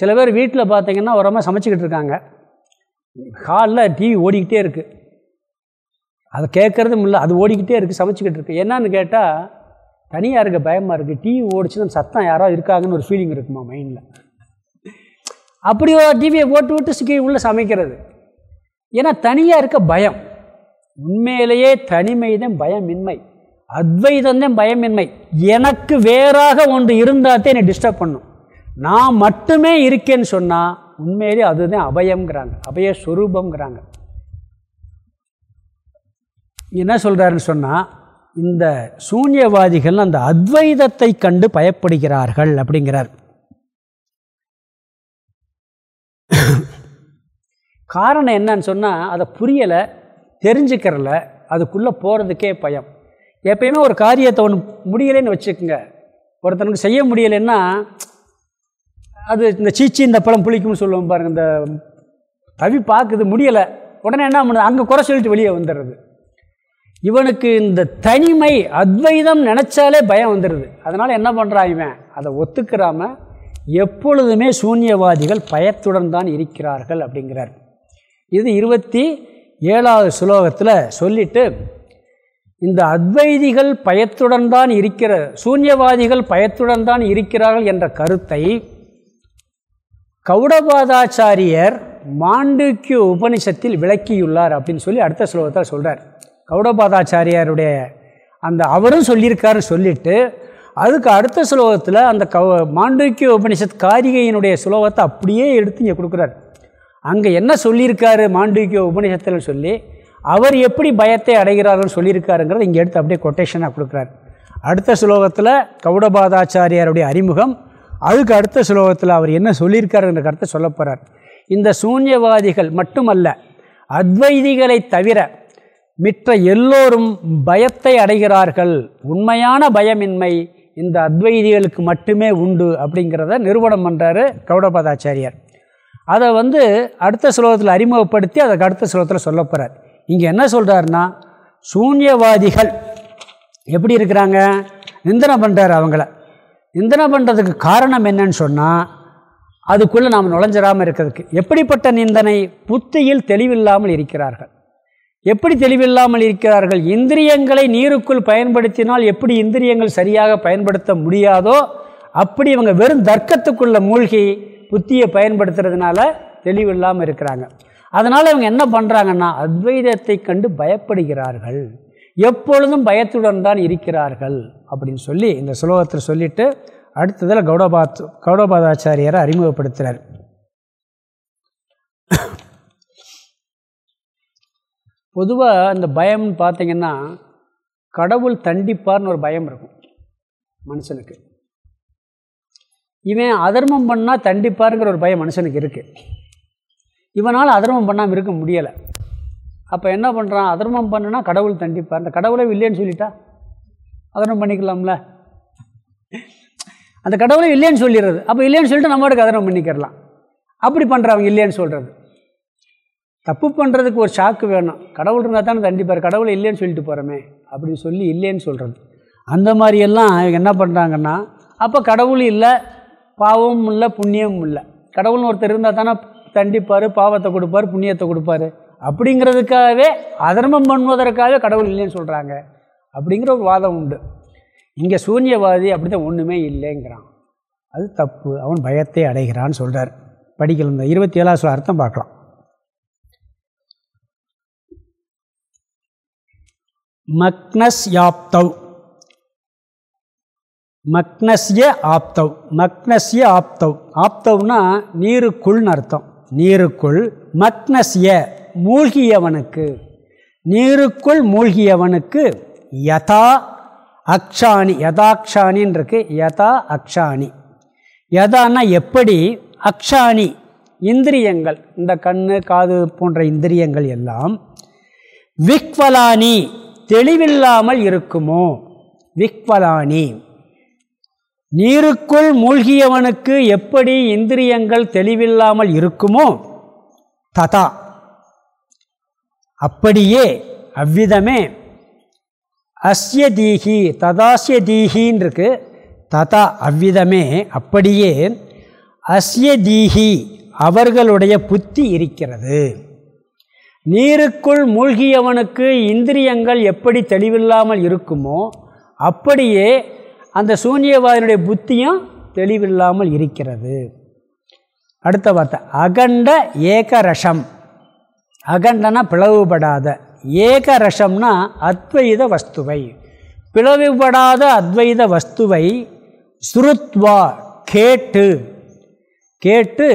சில பேர் வீட்டில் பார்த்தீங்கன்னா உரமாக சமைச்சிக்கிட்டு இருக்காங்க. ஹாலில் டிவி ஓடிக்கிட்டே இருக்குது அதை கேட்குறதும் இல்லை அது ஓடிக்கிட்டே இருக்குது சமைச்சிக்கிட்டு இருக்குது என்னன்னு கேட்டால் தனியாக இருக்க பயமாக இருக்குது டிவி ஓடிச்சுன்னா சத்தம் யாரோ இருக்காங்கன்னு ஒரு ஃபீலிங் இருக்குமா மைண்டில் அப்படி டிவியை போட்டு விட்டு சிக்கி உள்ளே சமைக்கிறது. ஏன்னா தனியாக இருக்க பயம். உண்மையிலேயே தனிமை தான் பயமின்மை. அத்வைதம் தான் பயமின்மை. எனக்கு வேறாக ஒன்று இருந்தால் என்னை டிஸ்டர்ப் பண்ணும். நான் மட்டுமே இருக்கேன்னு சொன்னால் உண்மையிலேயே அதுதான் அபயம்ங்கிறாங்க. அபய ஸ்வரூபங்கிறாங்க என்ன சொல்கிறாருன்னு சொன்னால் இந்த சூன்யவாதிகள் அந்த அத்வைதத்தை கண்டு பயப்படுகிறார்கள் அப்படிங்கிறார். காரணம் என்னன்னு சொன்னால் அதை புரியலை தெரிஞ்சுக்கிறல அதுக்குள்ளே போகிறதுக்கே பயம். எப்பயுமே ஒரு காரியத்தை ஒன்று முடியலைன்னு வச்சுக்கோங்க. ஒருத்தனுக்கு செய்ய முடியலைன்னா அது இந்த சீச்சி இந்த பழம் புளிக்கும்னு சொல்லுவோம் பாருங்கள் இந்த தவி பார்க்குது முடியலை. உடனே என்ன பண்ணுது? அங்கே குறை சொல்லிட்டு வெளியே வந்துடுறது. இவனுக்கு இந்த தனிமை அத்வைதம் நினச்சாலே பயம் வந்துடுது. அதனால் என்ன பண்ணுறான் இவன்? அதை ஒத்துக்கிறாம எப்பொழுதுமே சூன்யவாதிகள் பயத்துடன் தான் இருக்கிறார்கள் அப்படிங்கிறார். இது இருபத்தி ஏழாவது சுலோகத்தில் சொல்லிட்டு இந்த அத்வைதிகள் பயத்துடன் தான் இருக்கிற சூன்யவாதிகள் பயத்துடன் தான் இருக்கிறார்கள் என்ற கருத்தை கௌடபாதாச்சாரியர் மாண்டுக்கிய உபனிஷத்தில் விளக்கியுள்ளார் அப்படின்னு சொல்லி அடுத்த ஸ்லோகத்தில் சொல்கிறார் கௌடபாதாச்சாரியாருடைய அந்த அவரும் சொல்லியிருக்காருன்னு சொல்லிவிட்டு அதுக்கு அடுத்த ஸ்லோகத்தில் அந்த கவ மாண்டூக்கிய உபனிஷத் காரிகையினுடைய சுலோகத்தை அப்படியே எடுத்து இங்கே கொடுக்குறார். அங்கே என்ன சொல்லியிருக்காரு மாண்டூக்கிய உபனிஷத்தில் சொல்லி அவர் எப்படி பயத்தை அடைகிறார்கள் சொல்லியிருக்காருங்கிறத இங்கே எடுத்து அப்படியே கொட்டேஷனாக கொடுக்குறாரு. அடுத்த சுலோகத்தில் கௌடபாதாச்சாரியாருடைய அறிமுகம் அதுக்கு அடுத்த சுலோகத்தில் அவர் என்ன சொல்லியிருக்காருங்கிற கருத்தை சொல்ல போகிறார் இந்த சூன்யவாதிகள் மட்டுமல்ல அத்வைதிகளை தவிர மிற்ற எல்லோரும் பயத்தை அடைகிறார்கள். உண்மையான பயமின்மை இந்த அத்வைதிகளுக்கு மட்டுமே உண்டு அப்படிங்கிறத நிறுவனம் பண்ணுறாரு கௌடபாதாச்சாரியார். அதை வந்து அடுத்த ஸ்லோகத்தில் அறிமுகப்படுத்தி அதுக்கு அடுத்த ஸ்லோகத்தில் சொல்ல போகிறார் இங்கே என்ன சொல்கிறாருன்னா சூன்யவாதிகள் எப்படி இருக்கிறாங்க? நிந்தனை பண்ணுறாரு அவங்கள. நிந்தனை பண்ணுறதுக்கு காரணம் என்னன்னு சொன்னால் அதுக்குள்ளே நாம் நுழைஞ்சிடாமல் இருக்கிறதுக்கு. எப்படிப்பட்ட நிந்தனை? புத்தியில் தெளிவில்லாமல் இருக்கிறார்கள். எப்படி தெளிவில்லாமல் இருக்கிறார்கள்? இந்திரியங்களை நீருக்குள் பயன்படுத்தினால் எப்படி இந்திரியங்கள் சரியாக பயன்படுத்த முடியாதோ அப்படி இவங்க வெறும் தர்க்கத்துக்குள்ள மூழ்கி புத்தியை பயன்படுத்துறதுனால தெளிவில்லாமல் இருக்கிறாங்க. அதனால் இவங்க என்ன பண்ணுறாங்கன்னா அத்வைதத்தை கண்டு பயப்படுகிறார்கள். எப்பொழுதும் பயத்துடன் தான் இருக்கிறார்கள் அப்படின்னு சொல்லி இந்த சுலோகத்தில் சொல்லிவிட்டு அடுத்ததில் கௌடபாத் கௌடபாதாச்சாரியரை அறிமுகப்படுத்துகிறார் பொதுவாக இந்த பயம்னு பார்த்தீங்கன்னா கடவுள் தண்டிப்பார்னு ஒரு பயம் இருக்கும் மனுஷனுக்கு. இவன் அதர்மம் பண்ணால் தண்டிப்பாருங்கிற ஒரு பயம் மனுஷனுக்கு இருக்குது இவனால் அதர்மம் பண்ணாமல் இருக்க முடியலை. அப்போ என்ன பண்ணுறான் அதர்மம் பண்ணுனா கடவுள் தண்டிப்பார். அந்த கடவுளே இல்லைன்னு சொல்லிட்டா? அதர்மம் பண்ணிக்கலாம்ல? அந்த கடவுளே இல்லைன்னு சொல்லிடுறது. அப்போ இல்லைன்னு சொல்லிட்டு நம்மளுக்கு அதர்மம் பண்ணிக்கிறலாம். அப்படி பண்ணுறவங்க இல்லைன்னு சொல்கிறது தப்பு பண்ணுறதுக்கு ஒரு ஷாக்கு வேணும். கடவுள் இருந்தால் தானே தண்டிப்பார். கடவுளை இல்லைன்னு சொல்லிட்டு போகிறோமே அப்படின்னு சொல்லி இல்லைன்னு சொல்கிறது அந்த மாதிரியெல்லாம் என்ன பண்ணுறாங்கன்னா அப்போ கடவுள் இல்லை பாவமும் இல்லை புண்ணியமும் இல்லை கடவுள்னு ஒருத்தர் இருந்தால் தானே தண்டிப்பார் பாவத்தை கொடுப்பார் புண்ணியத்தை கொடுப்பார். அப்படிங்கிறதுக்காகவே அதர்மம் பண்ணுவதற்காகவே கடவுள் இல்லைன்னு சொல்கிறாங்க அப்படிங்கிற ஒரு வாதம் உண்டு. இங்கே சூன்யவாதி அப்படி தான் ஒன்றுமே இல்லைங்கிறான். அது தப்பு. அவன் பயத்தை அடைகிறான்னு சொல்கிறார் படிக்கலாம் இந்த இருபத்தி ஏழாவது சொல்ல அர்த்தம் பார்க்கலாம். மக்னஸ் யாப்தவ். மக்னஸ்ய ஆப்தவ் மக்னஸ்ய ஆப்தவ் ஆப்தவ்னா நீருக்குள்னு அர்த்தம். நீருக்குள் மக்னஸ்ய மூழ்கியவனுக்கு. நீருக்குள் மூழ்கியவனுக்கு யதா அக்ஷாணி. யதாக்ஷானின்னு இருக்கு யதா அக்ஷாணி. யதான்னா எப்படி? அக்ஷாணி. இந்திரியங்கள். இந்த கண்ணு காது போன்ற இந்திரியங்கள் எல்லாம் விக்வலானி தெளிவில்லாமல் இருக்குமோ? விக்வலானி. நீருக்குள் மூழ்கியவனுக்கு எப்படி இந்திரியங்கள் தெளிவில்லாமல் இருக்குமோ ததா. அப்படியே அவ்விதமே அஸ்ய தீஹி ததாசிய தீஹின்னு இருக்கு ததா அவ்விதமே அப்படியே அஸ்ய தீஹி அவர்களுடைய புத்தி இருக்கிறது. நீருக்குள் மூழ்கியவனுக்கு இந்திரியங்கள் எப்படி தெளிவில்லாமல் இருக்குமோ அப்படியே அந்த சூன்யவாதியுடைய புத்தியும் தெளிவில்லாமல் இருக்கிறது. அடுத்த வார்த்தை அகண்ட ஏகரசம் அகண்டனா பிளவுபடாத. ஏகரசம்னா அத்வைத வஸ்துவை. பிளவுபடாத அத்வைத வஸ்துவை சுருத்வா கேட்டு. கேட்டு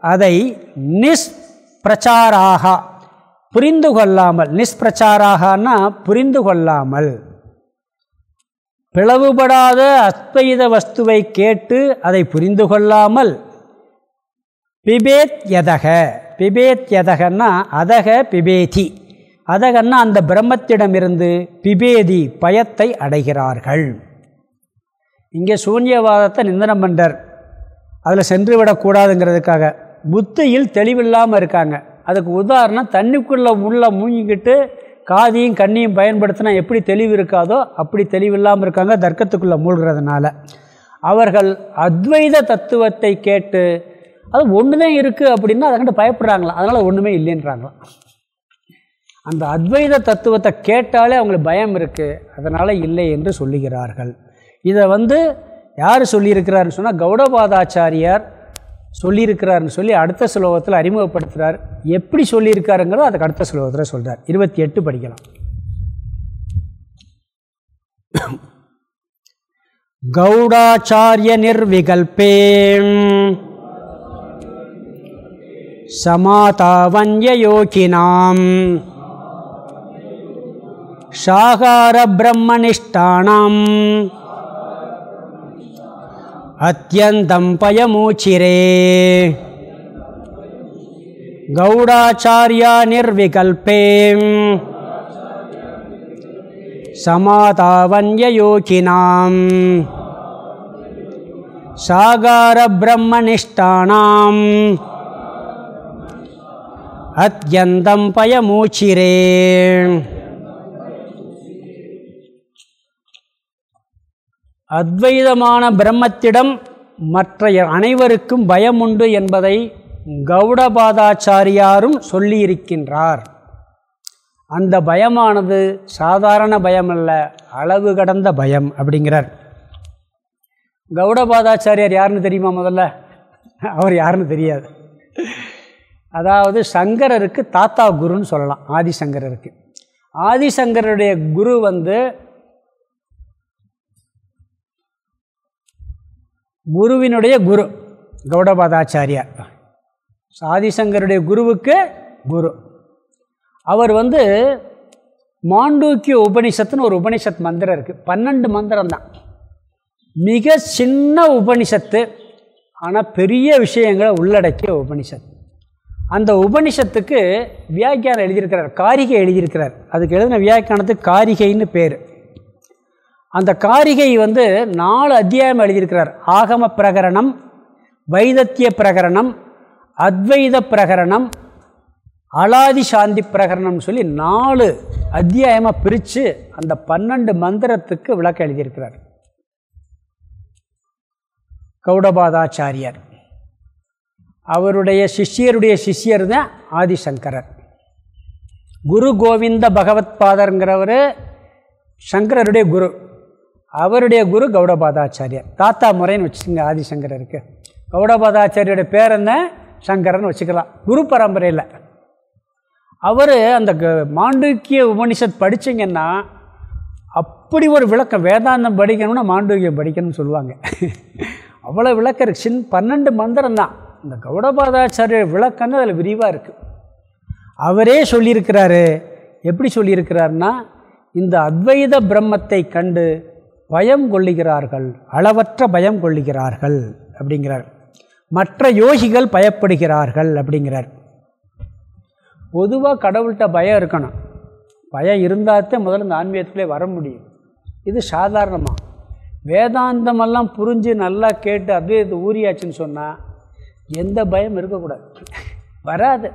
அதை நிஸ்பிரச்சாராக. புரிந்து கொள்ளாமல் நிஸ்பிரச்சாராகனா புரிந்து கொள்ளாமல். பிளவுபடாத அத்வைத வஸ்துவை கேட்டு அதை புரிந்து கொள்ளாமல் பிபேத் யதக. பிபேத் யதகன்னா அதக பிபேதி. அதகன்னா அந்த பிரம்மத்திடமிருந்து பிபேதி பயத்தை அடைகிறார்கள். இங்கே சூன்யவாதத்தை நிந்தனம் பண்றார். அதில் சென்று விடக்கூடாதுங்கிறதுக்காக புத்தியில் தெளிவில்லாமல் இருக்காங்க. அதுக்கு உதாரணம் தண்ணிக்குள்ளே உள்ள மூங்கிக்கிட்டு காதியும் கண்ணியும் பயன்படுத்தினா எப்படி தெளிவு இருக்காதோ அப்படி தெளிவில்லாமல் இருக்காங்க தர்க்கத்துக்குள்ளே மூழ்கிறதுனால. அவர்கள் அத்வைத தத்துவத்தை கேட்டு அது ஒன்று தான் இருக்குது அப்படின்னா அதை கண்டு பயப்படுறாங்களா? அதனால் ஒன்றுமே இல்லைன்றாங்களாம் அந்த அத்வைத தத்துவத்தை கேட்டாலே அவங்களுக்கு பயம் இருக்குது அதனால் இல்லை என்று சொல்லுகிறார்கள். இதை வந்து யார் சொல்லியிருக்கிறாருன்னு சொன்னால் கௌடபாதாச்சாரியார் சொல்லியிருக்கிறாருன்னு சொல்லி அடுத்த ஸ்லோகத்தில் அறிமுகப்படுத்துகிறார் எப்படி சொல்லியிருக்காருங்கிறதோ அதுக்கு அடுத்த ஸ்லோகத்தில் சொல்கிறார் இருபத்தி எட்டு படிக்கலாம். கௌடாச்சாரிய நிர்விகல்பே ஷாகார பிரம்மனிஷ்டானம் அத்தியந்தம் பயமூச்சிரே. கௌடாச்சாரியா நிர்விகல்பே. சமாதாவன்யயோகினாம். சாகாரபிரம்மனிஷ்டானாம் அத்தியந்தம் பயமூச்சிரே. அத்வைதமான பிரம்மத்திடம் மற்ற அனைவருக்கும் பயம் உண்டு என்பதை கௌடபாதாச்சாரியாரும் சொல்லியிருக்கின்றார். அந்த பயமானது சாதாரண பயம் அல்ல அளவு கடந்த பயம் அப்படிங்கிறார். கௌடபாதாச்சாரியார் யாருன்னு தெரியுமா முதல்ல? அவர் யாருன்னு தெரியாது. அதாவது சங்கரருக்கு தாத்தா குருன்னு சொல்லலாம் ஆதிசங்கரருக்கு. ஆதிசங்கருடைய குரு வந்து குருவினுடைய குரு கௌடபாதாச்சாரியார். சாதிசங்கருடைய குருவுக்கு குரு. அவர் வந்து மாண்டூக்கிய உபனிஷத்துன்னு ஒரு உபனிஷத் மந்திரம் இருக்குது பன்னெண்டு மந்திரம் தான். மிக சின்ன உபனிஷத்து ஆனால் பெரிய விஷயங்களை உள்ளடக்கிய உபனிஷத் அந்த உபனிஷத்துக்கு வியாக்கியானம் எழுதியிருக்கிறார் காரிகை எழுதியிருக்கிறார். அதுக்கு எழுதின வியாக்கியானத்துக்கு காரிகைன்னு பேர். அந்த காரிகை வந்து நாலு அத்தியாயம் எழுதியிருக்கிறார். ஆகம பிரகரணம் வைதத்திய பிரகரணம் அத்வைத பிரகரணம் அலாதி சாந்தி பிரகரணம்னு சொல்லி நாலு அத்தியாயமாக பிரித்து அந்த பன்னெண்டு மந்திரத்துக்கு விளக்கம் எழுதியிருக்கிறார். கௌடபாதாச்சாரியர். அவருடைய சிஷ்யருடைய சிஷ்யர் தான் ஆதிசங்கரர். குரு கோவிந்த பகவத் பாதருங்கிறவர் சங்கரருடைய குரு. அவருடைய குரு கௌடபாதாச்சாரியர். தாத்தா முறைன்னு வச்சுக்கோங்க ஆதிசங்கரருக்கு. கௌடபாதாச்சாரியோட பேர் என்ன? சங்கரன் வச்சுக்கலாம். குரு பரம்பரையில் அவர் அந்த மாண்டூக்கிய உபனிஷத் படித்தீங்கன்னா அப்படி ஒரு விளக்கம் வேதாந்தம் படிக்கணும்னா மாண்டூக்கியம் படிக்கணும்னு சொல்லுவாங்க. அவ்வளோ விளக்கம் இருக்குது சின் பன்னெண்டு மந்திரம் தான். இந்த கௌடபாதாச்சாரிய விளக்கம்னு அதில் விரிவாக இருக்குது அவரே சொல்லியிருக்கிறாரு. எப்படி சொல்லியிருக்கிறாருன்னா இந்த அத்வைத பிரம்மத்தை கண்டு பயம் கொள்ளுகிறார்கள் அளவற்ற பயம் கொள்ளுகிறார்கள் அப்படிங்கிறார். மற்ற யோகிகள் பயப்படுகிறார்கள் அப்படிங்கிறார். பொதுவாக கடவுள்கிட்ட பயம் இருக்கணும். பயம் இருந்தால்தான் முதல்ல இந்த ஆன்மீகத்துக்குள்ளே வர முடியும். இது சாதாரணமாக வேதாந்தமெல்லாம் புரிஞ்சு நல்லா கேட்டு அத்வைதத்தை ஊறியாச்சுன்னு சொன்னால் எந்த பயம் இருக்கக்கூடாது. வராது.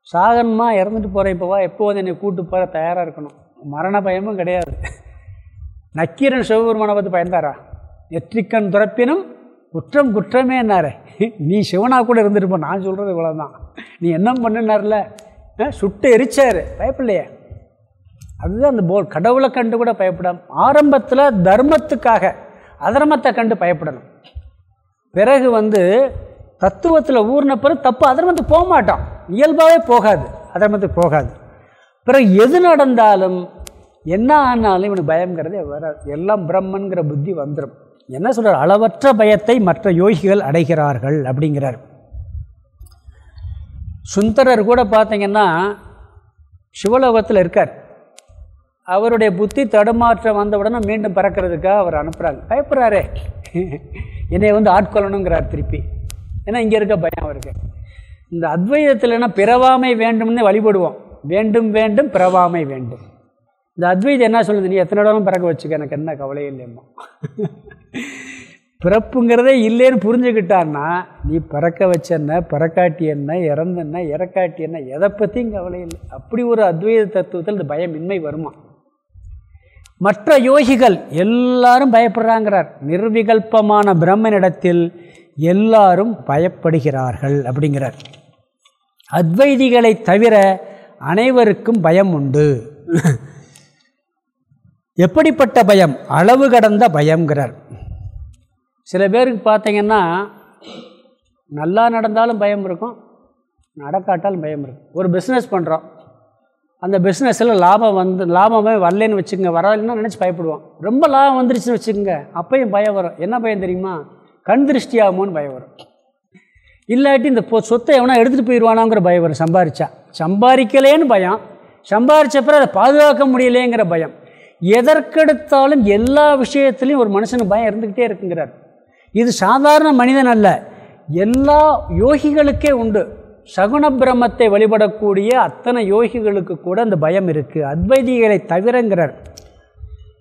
சாதாரணமாக இறந்துட்டு போகிற இப்போவா எப்போ வந்து என்னை கூட்டு போகிற தயாராக இருக்கணும். மரண பயமும் கிடையாது. நக்கீரன் சிவபெருமானை பார்த்து பயந்தாரா? நெற்றிக்கண் துறப்பினும் குற்றம் குற்றமே என்னாரு. நீ சிவனாக கூட இருந்துருப்ப நான் சொல்கிறது இவ்வளோதான் நீ என்ன பண்ணினார்ல? சுட்டு எரிச்சார். பயப்பில்லையே அதுதான் அந்த போல் கடவுளை கண்டு கூட பயப்படாம ஆரம்பத்தில் தர்மத்துக்காக அதர்மத்தை கண்டு பயப்படணும். பிறகு வந்து தத்துவத்தில் ஊர்ன பிறகு தப்பு அதர்மத்துக்கு போக மாட்டோம் இயல்பாகவே போகாது. அதர்மத்துக்கு போகாது. பிறகு எது நடந்தாலும் என்ன ஆனாலும் இவனுக்கு பயங்கிறதே வராது. எல்லாம் பிரம்மன்கிற புத்தி வந்துடும் என்ன சொல்கிறார் அளவற்ற பயத்தை மற்ற யோகிகள் அடைகிறார்கள் அப்படிங்கிறார். சுந்தரர் கூட பார்த்தீங்கன்னா சிவலோகத்தில் இருக்கார். அவருடைய புத்தி தடுமாற்றம் வந்தவுடனே மீண்டும் பறக்கிறதுக்காக அவர் அனுப்புகிறாங்க பயப்படுறாரே. என்னை வந்து ஆட்கொள்ளணுங்கிறார் திருப்பி. ஏன்னா இங்கே இருக்க பயம் அவருக்கு. இந்த அத்வைதத்தில்னா பிறவாமை வேண்டும்னு வழிபடுவோம். வேண்டும் வேண்டும் பிறவாமை வேண்டும். இந்த அத்வைதம் என்ன சொல்லுது? நீ எத்தனை இடமும் பிறக்க வச்சுக்க? எனக்கு என்ன கவலை இல்லையம்மா. பிறப்புங்கிறதே இல்லைன்னு புரிஞ்சுக்கிட்டான்னா நீ பறக்க வச்ச என்ன பிறக்காட்டி என்ன இறந்தென்ன இறக்காட்டி என்ன எதை பற்றியும் கவலை இல்லை. அப்படி ஒரு அத்வைத தத்துவத்தில் இந்த பயமின்மை வருமா? மற்ற யோகிகள் எல்லாரும் பயப்படுறாங்கிறார். நிர்விகல்பமான பிரம்மனிடத்தில் எல்லாரும் பயப்படுகிறார்கள் அப்படிங்கிறார். அத்வைதிகளை தவிர அனைவருக்கும் பயம் உண்டு. எப்படிப்பட்ட பயம்? அளவு கடந்த பயங்கிறார் சில பேருக்கு பார்த்தீங்கன்னா நல்லா நடந்தாலும் பயம் இருக்கும் நடக்காட்டாலும் பயம் இருக்கும். ஒரு பிஸ்னஸ் பண்ணுறோம் அந்த பிஸ்னஸில் லாபம் வந்து லாபமே வரலன்னு வச்சுக்கோங்க. வரலன்னா நினச்சி பயப்படுவோம். ரொம்ப லாபம் வந்துருச்சுன்னு வச்சுக்கோங்க. அப்பையும் பயம் வரும். என்ன பயம் தெரியுமா? கண் திருஷ்டி ஆகுமோன்னு பயம் வரும். இல்லாட்டி இந்த சொத்தை எவனா எடுத்துகிட்டு போயிடுவானாங்கிற பயம் வரும். சம்பாரிச்சா. சம்பாதிக்கலேன்னு பயம். சம்பாரிச்சப்பறம் அதை பாதுகாக்க முடியலேங்கிற பயம். எதற்கெடுத்தாலும் எல்லா விஷயத்துலையும் ஒரு மனுஷனுக்கு பயம் இருந்துக்கிட்டே இருக்குங்கிறார். இது சாதாரண மனிதன் அல்ல. எல்லா யோகிகளுக்கே உண்டு. சகுண பிரம்மத்தை வழிபடக்கூடிய அத்தனை யோகிகளுக்கு கூட அந்த பயம் இருக்குது அத்வைதிகளை தவிரங்கிறார்.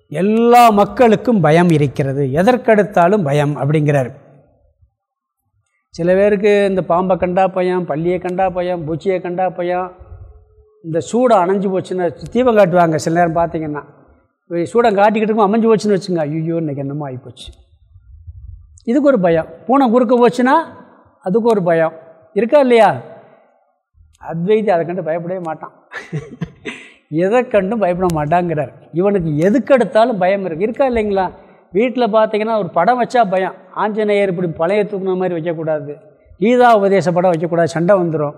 எல்லா மக்களுக்கும் பயம் இருக்கிறது. எதற்கெடுத்தாலும் பயம் அப்படிங்கிறார். சில பேருக்கு இந்த பாம்பை கண்டா பயம் பள்ளியை கண்டா பயம் பூச்சியை கண்டா பயம் இந்த சூடு அணைஞ்சு போச்சுன்னா தீபம் காட்டுவாங்க. சில நேரம் பார்த்தீங்கன்னா. சூடம் காட்டிக்கிட்டு இருக்கும் அமைஞ்சு போச்சுன்னு வச்சுங்க ஐயோ இன்றைக்கி என்னமோ ஆகிப்போச்சு இதுக்கு ஒரு பயம். பூனை குறுக்க போச்சுன்னா அதுக்கு ஒரு பயம். இருக்கா இல்லையா? அத்வைதி அதை கண்டு பயப்படவே மாட்டான். எதை கண்டும் பயப்பட மாட்டாங்கிறார். இவனுக்கு எதுக்கெடுத்தாலும் பயம் இருக்குது இருக்கா இல்லைங்களா? வீட்டில் பார்த்தீங்கன்னா ஒரு படம் வச்சா பயம். ஆஞ்சநேயர் இப்படி பழைய தூக்குன மாதிரி வைக்கக்கூடாது. கீதா உபதேச படம் வைக்கக்கூடாது. சண்டை வந்துடும்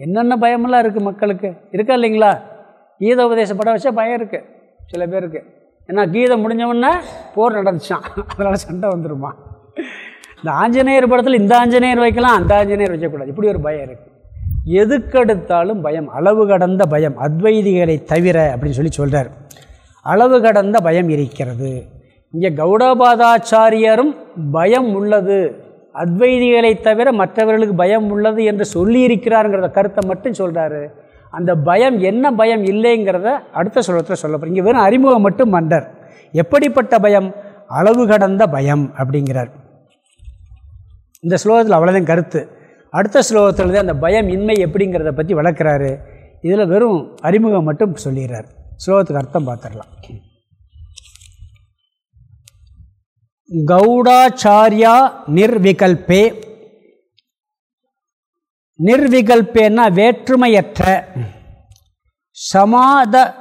என்னென்ன பயமெல்லாம் இருக்குது மக்களுக்கு? இருக்கா இல்லைங்களா? கீதா உபதேச படம் வச்சா பயம் இருக்குது சில பேருக்கு. ஏன்னா கீதம் முடிஞ்சவுடனே போர் நடந்துச்சான் அதனால் சண்டை வந்துடுமா இந்த ஆஞ்சநேயர் படத்தில் இந்த ஆஞ்சநேயர் வைக்கலாம் அந்த ஆஞ்சநேயர் வைக்கக்கூடாது. இப்படி ஒரு பயம் இருக்குது எதுக்கெடுத்தாலும் பயம் அளவு கடந்த பயம் அத்வைதிகளை தவிர அப்படின்னு சொல்லி சொல்கிறார் அளவு கடந்த பயம் இருக்கிறது. இங்கே கௌடபாதாச்சாரியரும் பயம் உள்ளது. அத்வைதிகளை தவிர மற்றவர்களுக்கு பயம் உள்ளது என்று சொல்லியிருக்கிறாருங்கிறத கருத்தை மட்டும் சொல்கிறாரு அந்த பயம் என்ன பயம் இல்லைங்கிறத அடுத்த சொல்வத்தில் சொல்ல இங்கே வெறும் அறிமுகம் மட்டும் மண்டர் எப்படிப்பட்ட பயம்? அளவு கடந்த பயம் அப்படிங்கிறார். இந்த ஸ்லோகத்தில் அவ்வளோதான் கருத்து. அடுத்த ஸ்லோகத்தில் அந்த பயம் இன்மை எப்படிங்கிறத பற்றி வளர்க்குறாரு இதில் வெறும் அறிமுகம் மட்டும் சொல்லிடுறார். ஸ்லோகத்துக்கு அர்த்தம் பார்த்துடலாம். கௌடாச்சாரியா நிர்விகல்பே நிர்விகல்பேன்னா வேற்றுமையற்ற. சமாத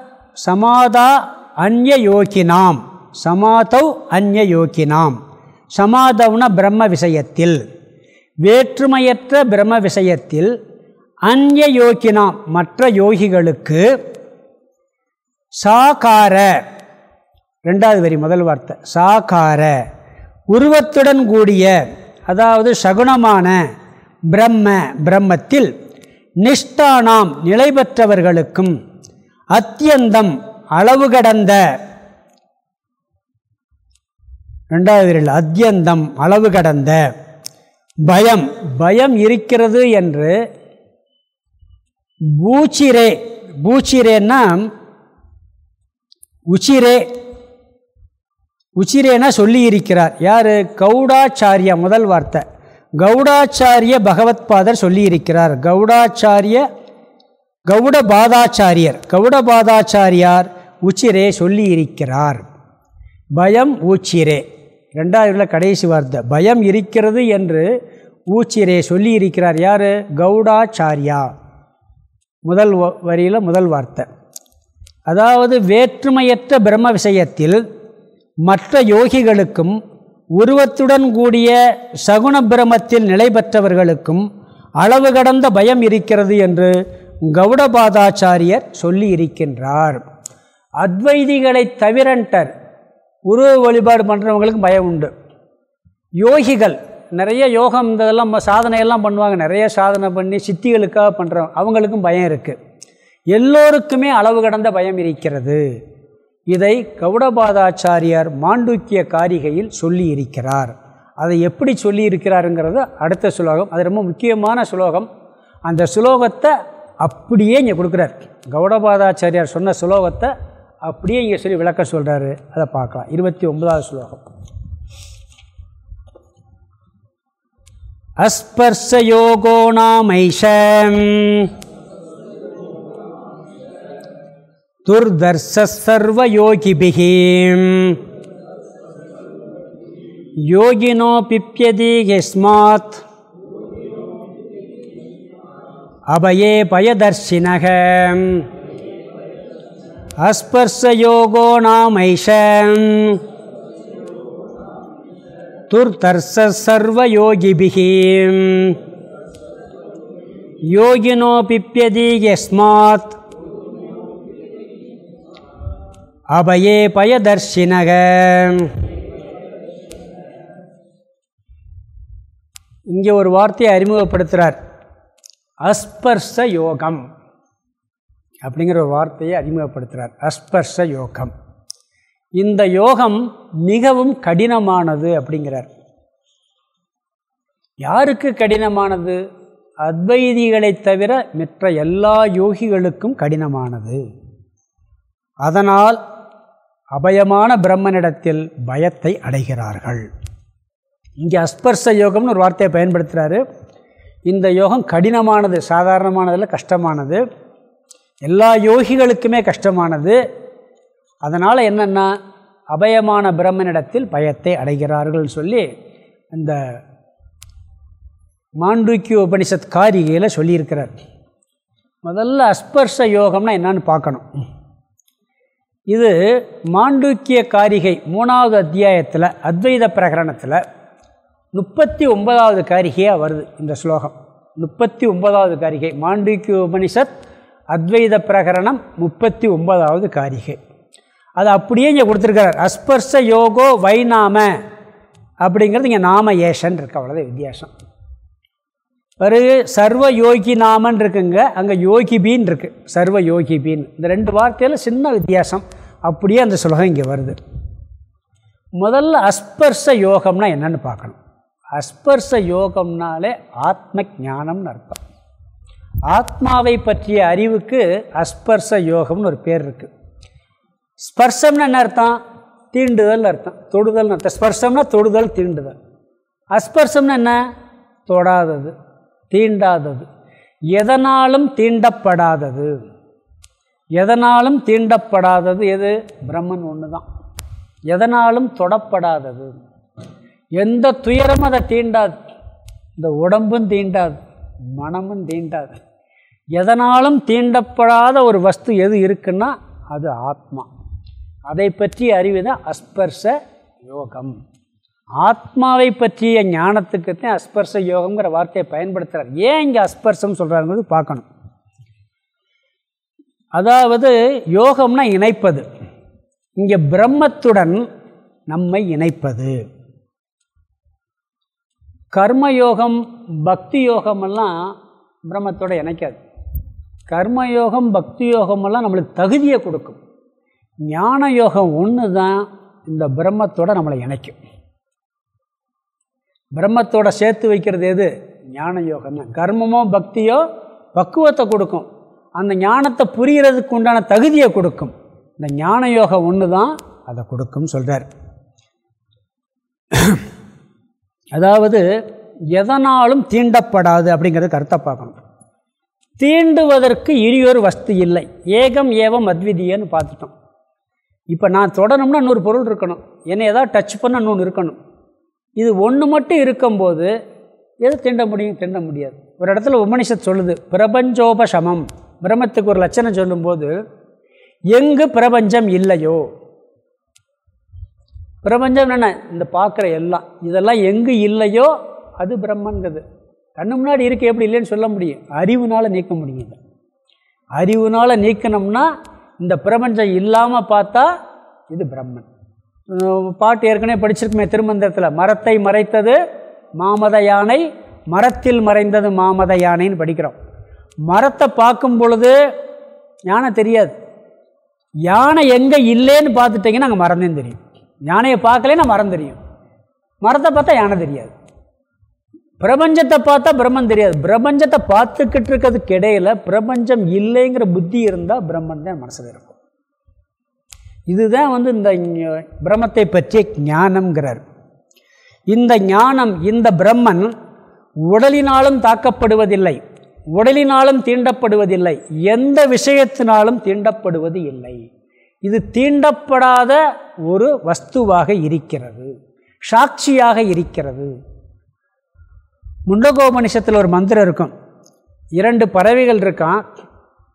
சமாதா அந்ய யோகினாம். சமாதவ் அந்ய யோகினாம். சமாதவ்னா பிரம்ம விஷயத்தில். வேற்றுமையற்ற பிரம்ம விஷயத்தில் அந்நிய யோகினாம். மற்ற யோகிகளுக்கு சாகார. ரெண்டாவது வரி முதல் வார்த்தை. சாகார. உருவத்துடன் கூடிய அதாவது சகுனமான பிரம்ம பிரம்மத்தில் நிஷ்டானாம் நிலை பெற்றவர்களுக்கும் அத்தியந்தம் அளவு கடந்த ரெண்டாவது அத்தியந்தம் அளவு கடந்த பயம். பயம் இருக்கிறது என்று பூச்சிரே பூச்சிரேன்னா உச்சிரே. உச்சிரேனா சொல்லி இருக்கிறார் யார்? கௌடாச்சாரியா முதல் வார்த்தை. கௌடாச்சாரிய பகவத்பாதர் சொல்லியிருக்கிறார். கௌடாச்சாரிய கௌடபாதாச்சாரியர். கௌடபாதாச்சாரியார் உச்சிரே சொல்லி இருக்கிறார் பயம் ஊச்சிரே ரெண்டாவது கடைசி வார்த்தை. பயம் இருக்கிறது என்று ஊச்சிரே சொல்லி இருக்கிறார் யார்? கௌடாச்சாரியா. முதல் வரியில் முதல் வார்த்தை. அதாவது வேற்றுமையற்ற பிரம்ம விஷயத்தில் மற்ற யோகிகளுக்கும் உருவத்துடன் கூடிய சகுண பிரமத்தில் நிலை பெற்றவர்களுக்கும் அளவு கடந்த பயம் இருக்கிறது என்று கௌடபாதாச்சாரியர் சொல்லி இருக்கின்றார் அத்வைதிகளை தவிரண்டர் உருவ வழிபாடு பண்ணுறவங்களுக்கு பயம் உண்டு. யோகிகள் நிறைய யோகம் இந்த இதெல்லாம் சாதனையெல்லாம் பண்ணுவாங்க. நிறைய சாதனை பண்ணி சித்திகளுக்காக பண்ணுறவங்க அவங்களுக்கும் பயம் இருக்குது எல்லோருக்குமே அளவு கடந்த பயம் இருக்கிறது. இதை கௌடபாதாச்சாரியார் மாண்டூக்கிய காரிகையில் சொல்லியிருக்கிறார். அதை எப்படி சொல்லியிருக்கிறாருங்கிறது அடுத்த சுலோகம். அது ரொம்ப முக்கியமான சுலோகம். அந்த சுலோகத்தை அப்படியே இங்கே கொடுக்குறார். கௌடபாதாச்சாரியார் சொன்ன சுலோகத்தை அப்படியே இங்கே சொல்லி விளக்க சொல்கிறாரு அதை பார்க்கலாம். இருபத்தி ஒன்பதாவது சுலோகம். அஸ்பர்ஷயோகோ நாமைஷம். துர்தர்சர்வயோகிபிகி யோகினோ பிப்யதி யஸ்மாத். அபயே பயதர்ஷினக. அஸ்பர்ஷயோகோ நாமைஷ. துர்தர்சர்வயோகிபிகி யோகினோ பிப்யதி அபயே பயதர்ஷினக. இங்கே ஒரு வார்த்தையை அறிமுகப்படுத்துகிறார் அஸ்பர்ஷ யோகம் அப்படிங்கிற ஒரு வார்த்தையை அறிமுகப்படுத்துகிறார் அஸ்பர்ஷ யோகம் இந்த யோகம் மிகவும் கடினமானது அப்படிங்கிறார். யாருக்கு கடினமானது? அத்வைதிகளைத் தவிர மற்ற எல்லா யோகிகளுக்கும் கடினமானது. அதனால் அபயமான பிரம்மனிடத்தில் பயத்தை அடைகிறார்கள். இங்கே அஸ்பர்ச யோகம்னு ஒரு வார்த்தையை பயன்படுத்துகிறாரு இந்த யோகம் கடினமானது சாதாரணமானதில் கஷ்டமானது. எல்லா யோகிகளுக்குமே கஷ்டமானது. அதனால் என்னென்னா அபயமான பிரம்மனிடத்தில் பயத்தை அடைகிறார்கள் சொல்லி இந்த மாண்டூக்கிய உபனிஷத் காரிகையில் சொல்லியிருக்கிறார். முதல்ல அஸ்பர்ஷ யோகம்னா என்னன்னு பார்க்கணும். இது மாண்டூக்கிய காரிகை மூணாவது அத்தியாயத்தில் அத்வைத பிரகரணத்தில் முப்பத்தி ஒன்பதாவது காரிகையாக வருது இந்த ஸ்லோகம். முப்பத்தி ஒன்பதாவது காரிகை மாண்டூக்கிய உபனிஷத் அத்வைத பிரகரணம் முப்பத்தி ஒன்பதாவது காரிகை. அது அப்படியே இங்கே கொடுத்துருக்கிறார். அஸ்பர்ஷ யோகோ வைநாம அப்படிங்கிறது இங்கே நாம ஏஷன் இருக்கு அவ்வளோதான் வித்தியாசம். பிறகு சர்வ யோகி நாமன் இருக்குங்க. அங்கே யோகி பீன் இருக்குது சர்வ யோகி பீன். இந்த ரெண்டு வார்த்தையில் சின்ன வித்தியாசம். அப்படியே அந்த சுலகம் இங்கே வருது. முதல்ல அஸ்பர்ஷ யோகம்னா என்னென்னு பார்க்கணும். அஸ்பர்ஷ யோகம்னாலே ஆத்ம ஞானம்னு அர்த்தம். ஆத்மாவை பற்றிய அறிவுக்கு அஸ்பர்ஷ யோகம்னு ஒரு பேர் இருக்குது ஸ்பர்ஷம்னு என்ன அர்த்தம்? தீண்டுதல் அர்த்தம். தொடுதல்னு அர்த்தம். ஸ்பர்சம்னா தொடுதல் தீண்டுதல். அஸ்பர்ஷம்னு என்ன? தொடாதது. தீண்டாதது. எதனாலும் தீண்டப்படாதது. எதனாலும் தீண்டப்படாதது எது? பிரம்மன் ஒன்று தான் எதனாலும் தொடப்படாதது. எந்த துயரமும் அதை தீண்டாது. இந்த உடம்பும் தீண்டாது. மனமும் தீண்டாது. எதனாலும் தீண்டப்படாத ஒரு வஸ்து எது இருக்குன்னா அது ஆத்மா. அதை பற்றி அறிவு தான் அஸ்பர்ஷ யோகம். ஆத்மாவை பற்றிய ஞானத்துக்கு தான் அஸ்பர்ஷ யோகங்கிற வார்த்தையை பயன்படுத்துகிறார் ஏன் இங்கே அஸ்பர்ஷம் சொல்கிறாருங்கிறது பார்க்கணும். அதாவது யோகம்னா இணைப்பது. இங்கே பிரம்மத்துடன் நம்மை இணைப்பது. கர்மயோகம் பக்தி யோகமெல்லாம் பிரம்மத்தோடு இணைக்காது. கர்மயோகம் பக்தி யோகமெல்லாம் நம்மளுக்கு தகுதியை கொடுக்கும். ஞான யோகம் ஒன்று தான் இந்த பிரம்மத்தோடு நம்மளை இணைக்கும். பிரம்மத்தோட சேர்த்து வைக்கிறது எது? ஞான யோகம் தான். கர்மமோ பக்தியோ பக்குவத்தை கொடுக்கும். அந்த ஞானத்தை புரிகிறதுக்கு உண்டான தகுதியை கொடுக்கும். இந்த ஞான யோகம் ஒன்று தான் அதை கொடுக்கும் சொல்கிறார் அதாவது எதனாலும் தீண்டப்படாது அப்படிங்கிறது கருத்தை பார்க்கணும். தீண்டுவதற்கு இனியொரு வஸ்து இல்லை. ஏகம் ஏவம் அத்விதீயன்னு பார்த்துட்டோம். இப்போ நான் தொடணும்னா இன்னொரு பொருள் இருக்கணும். என்னை எதாவது டச் பண்ண இன்னொன்று இருக்கணும். இது ஒன்று மட்டும் இருக்கும்போது எது திண்ட முடியும்? திண்ட முடியாது. ஒரு இடத்துல உபனிஷத் சொல்லுது பிரபஞ்சோபசமம். பிரம்மத்துக்கு ஒரு லட்சணம் சொல்லும்போது எங்கு பிரபஞ்சம் இல்லையோ? பிரபஞ்சம் என்ன இந்த பார்க்குற எல்லாம். இதெல்லாம் எங்கு இல்லையோ? அது பிரம்மங்கிறது கண்ணு முன்னாடி இருக்க எப்படி இல்லைன்னு சொல்ல முடியும். அறிவுனால் நீக்க முடியுது அறிவுனால் நீக்கணும்னா இந்த பிரபஞ்சம் இல்லாமல் பார்த்தா இது பிரம்மன். பாட்டு ஏற்கனவே படிச்சிருக்குமே திருமந்திரத்தில். மரத்தை மறைத்தது மாமத யானை மரத்தில் மறைந்தது மாமத யானைன்னு படிக்கிறோம். மரத்தை பார்க்கும் பொழுது யானை தெரியாது. யானை எங்கே இல்லைன்னு பார்த்துட்டிங்கன்னா அங்கே மரம் தெரியும். யானையை பார்க்கலன்னா மரம் தெரியும். மரத்தை பார்த்தா யானை தெரியாது. பிரபஞ்சத்தை பார்த்தா பிரம்மன் தெரியாது. பிரபஞ்சத்தை பார்த்துக்கிட்டு இருக்கிறதுக்கு இடையில பிரபஞ்சம் இல்லைங்கிற புத்தி இருந்தால் பிரம்மன் தான் மனசில் இருக்கும் இதுதான் வந்து இந்த பிரம்மத்தை பற்றிய ஞானம்ங்கிறார். இந்த ஞானம் இந்த பிரம்மன் உடலினாலும் தாக்கப்படுவதில்லை உடலினாலும் தீண்டப்படுவதில்லை எந்த விஷயத்தினாலும் தீண்டப்படுவது இல்லை இது தீண்டப்படாத ஒரு வஸ்துவாக இருக்கிறது சாட்சியாக இருக்கிறது. முண்டகோபனிஷத்தில் ஒரு மந்திரம் இருக்கும். இரண்டு பறவைகள் இருக்கான்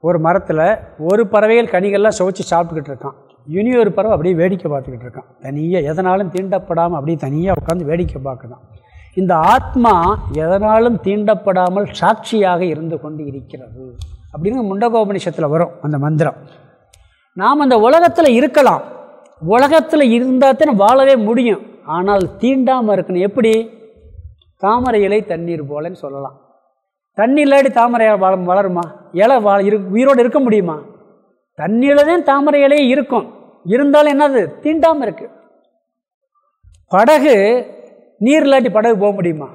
ஒரு மரத்தில் ஒரு பறவைகள் கனிகள்லாம் சுவைச்சு சாப்பிட்டுக்கிட்டு இருக்கான். இனி ஒரு பறவை அப்படியே வேடிக்கை பார்த்துக்கிட்டு இருக்கான். தனியாக எதனாலும் தீண்டப்படாமல் அப்படியே தனியாக உட்காந்து வேடிக்கை பார்க்குதான். இந்த ஆத்மா எதனாலும் தீண்டப்படாமல் சாட்சியாக இருந்து கொண்டு இருக்கிறது அப்படின்னு முண்டகோபனிஷத்தில் வரும் அந்த மந்திரம். நாம் அந்த உலகத்தில் இருக்கலாம். உலகத்தில் இருந்தால் தான் வாழவே முடியும். ஆனால் தீண்டாமல் இருக்கணும். எப்படி? தாமரை இலை தண்ணீர் போலன்னு சொல்லலாம். தண்ணி இல்லாடி தாமரை வள வளருமா? இலை வா இரு உயிரோடு இருக்க முடியுமா? தண்ணியில் தான் தாமரை இலையே இருக்கும். இருந்தாலும் என்னது? தீண்டாமல் இருக்குது படகு நீர் இல்லாட்டி படகு போக முடியுமா?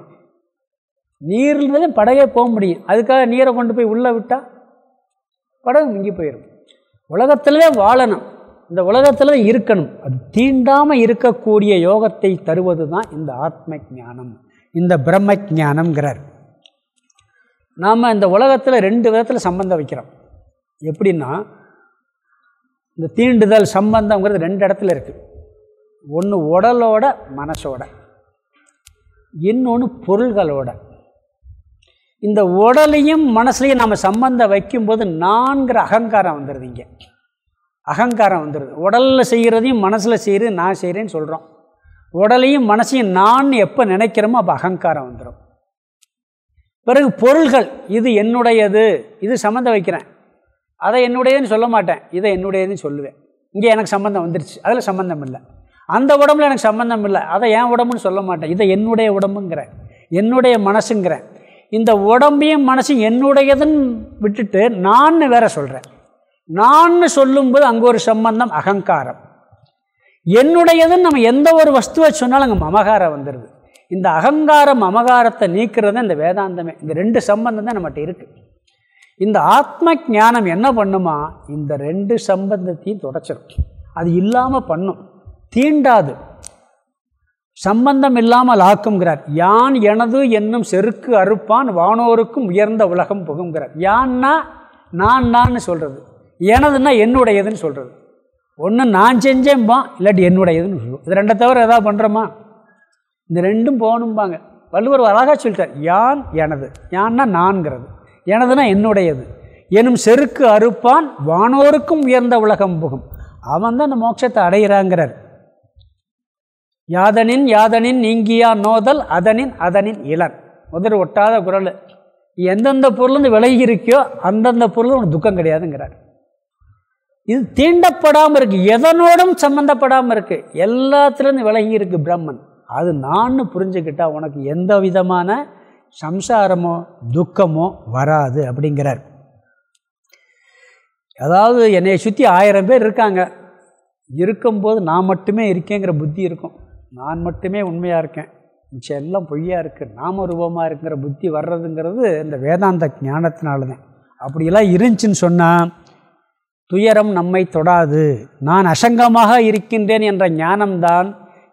நீர் இருந்தாலும் படகே போக முடியும். அதுக்காக நீரை கொண்டு போய் உள்ளே விட்டால் படகு முங்கி போயிடும். உலகத்திலே வாழணும். இந்த உலகத்தில் இருக்கணும். அது தீண்டாமல் இருக்கக்கூடிய யோகத்தை தருவது தான் இந்த ஆத்ம ஞானம். இந்த பிரம்ம ஜானம்ங்கிறார் நாம் இந்த உலகத்தில் ரெண்டு விதத்தில் சம்பந்தம் வைக்கிறோம். எப்படின்னா இந்த தீண்டுதல் சம்பந்தங்கிறது ரெண்டு இடத்துல இருக்குது ஒன்று உடலோட மனசோட. இன்னொன்று பொருள்களோட. இந்த உடலையும் மனசுலையும் நம்ம சம்பந்தம் வைக்கும்போது நான்கிற அகங்காரம் வந்துடுது இங்கே. அகங்காரம் வந்துடுது உடலில் செய்கிறதையும் மனசில் செய்கிறது நான் செய்கிறேன்னு சொல்கிறோம் உடலையும் மனசையும் நான் எப்போ நினைக்கிறோமோ அப்போ அகங்காரம் வந்துடும் பிறகு பொருள்கள் இது என்னுடையது இது சம்மந்தம் வைக்கிறேன். அதை என்னுடையதுன்னு சொல்ல மாட்டேன். இதை என்னுடையதுன்னு சொல்லுவேன். இங்கே எனக்கு சம்மந்தம் வந்துருச்சு. அதில் சம்மந்தம் இல்லை. அந்த உடம்புல எனக்கு சம்மந்தம் இல்லை. அதை என் உடம்புன்னு சொல்ல மாட்டேன். இதை என்னுடைய உடம்புங்கிறேன். என்னுடைய மனசுங்கிறேன். இந்த உடம்பையும் மனசையும் என்னுடையதுன்னு விட்டுட்டு நான் வேற சொல்கிறேன் நான் சொல்லும்போது அங்கே ஒரு சம்பந்தம் அகங்காரம். என்னுடையதுன்னு நம்ம எந்த ஒரு வஸ்துவை சொன்னாலும் அங்கே மமகாரம் வந்துடுது இந்த அகங்காரம் மமகாரத்தை நீக்கிறது இந்த வேதாந்தமே. இந்த ரெண்டு சம்பந்தம் தான் நம்மகிட்ட இருக்குது இந்த ஆத்ம ஞானம் என்ன பண்ணுமா? இந்த ரெண்டு சம்பந்தத்தையும் தொடச்சிடும் அது இல்லாமல் பண்ணும். தீண்டாது. சம்பந்தம் இல்லாமல் ஆக்குங்கிறார் யான் எனது என்னும் செருக்கு அறுப்பான் வானோருக்கும் உயர்ந்த உலகம் புகுங்கிறார் யான்னா நான் நான் சொல்கிறது எனதுன்னா என்னுடையதுன்னு சொல்கிறது ஒன்று நான் செஞ்சேன்பான் இல்லாட்டி என்னுடையதுன்னு சொல்லுவோம் இது ரெண்டை தவிர எதாவது பண்ணுறோமா இந்த ரெண்டும் போகணும்பாங்க. வள்ளுவர் அழகாக சொல்லிட்டார். யான் எனது. யான்னா நான்கிறது எனதுன்னா என்னுடையது. எனும் செருக்கு அறுப்பான் வானோருக்கும் உயர்ந்த உலகம் புகும். அவன் தான் அந்த மோட்சத்தை அடைகிறாங்கிறார் யாதனின் யாதனின் நீங்கியா நோதல் அதனின் அதனின் இளன். முதல் ஒட்டாத குரல். எந்தெந்த பொருள்லேருந்து விலகி இருக்கியோ அந்தந்த பொருள் உனக்கு துக்கம் கிடையாதுங்கிறார். இது தீண்டப்படாமல் இருக்குது எதனோடும் சம்மந்தப்படாமல் இருக்குது எல்லாத்துலேருந்து விலகி இருக்குது பிரம்மன். அது நான் புரிஞ்சுக்கிட்டால் உனக்கு எந்த விதமான சம்சாரமோ துக்கமோ வராது அப்படிங்கிறார். அதாவது என்னை சுற்றி ஆயிரம் பேர் இருக்காங்க. இருக்கும்போது நான் மட்டுமே இருக்கேங்கிற புத்தி இருக்கும். நான் மட்டுமே உண்மையாக இருக்கேன். மிச்சம் எல்லாம் பொய்யாக இருக்குது நாம ரூபமாக இருக்கிற புத்தி வர்றதுங்கிறது இந்த வேதாந்த ஞானத்தினால தான் அப்படியெல்லாம் இருந்துச்சுன்னு சொன்னால் துயரம் நம்மை தொடாது. நான் அசங்கமாக இருக்கின்றேன் என்ற ஞானம்தான்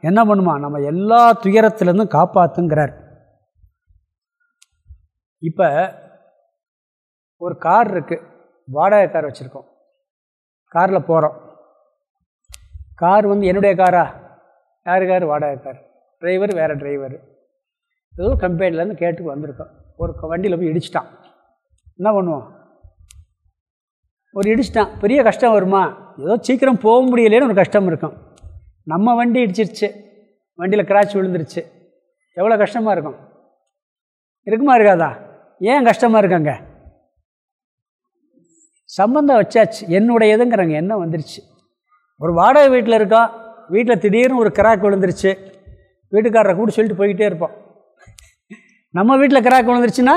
என்ன பண்ணுமா? நம்ம எல்லா துயரத்திலேருந்தும் காப்பாற்றுங்கிறார் இப்போ ஒரு கார் இருக்குது வாடகை கார் வச்சுருக்கோம். காரில் போகிறோம் கார் வந்து என்னுடைய காரா யார் கார் வாடகை கார் டிரைவர் வேறு டிரைவர் ஏதோ கம்பெனிலேருந்து கேட்டுக்கு வந்திருக்கோம். ஒரு வண்டியில் போய் இடிச்சிட்டான். என்ன பண்ணுவோம்? ஒரு இடிச்சிட்டான். பெரிய கஷ்டம் வருமா? ஏதோ சீக்கிரம் போக முடியலேன்னு ஒரு கஷ்டம் இருக்கும். நம்ம வண்டி இடிச்சிருச்சு. வண்டியில் கிராச் விழுந்துருச்சு. எவ்வளோ கஷ்டமாக இருக்கும்? இருக்குமா இருக்காதா? ஏன் கஷ்டமாக இருக்காங்க? சம்பந்தம் வச்சாச்சு. என்னுடையதுங்கிறாங்க என்ன வந்துருச்சு. ஒரு வாடகை வீட்டில் இருக்கோம் வீட்டில் திடீர்னு ஒரு கிராக் விழுந்துருச்சு. வீட்டுக்காரரை கூட சொல்லிட்டு போய்கிட்டே இருப்போம். நம்ம வீட்டில் கிராக் விழுந்துருச்சுன்னா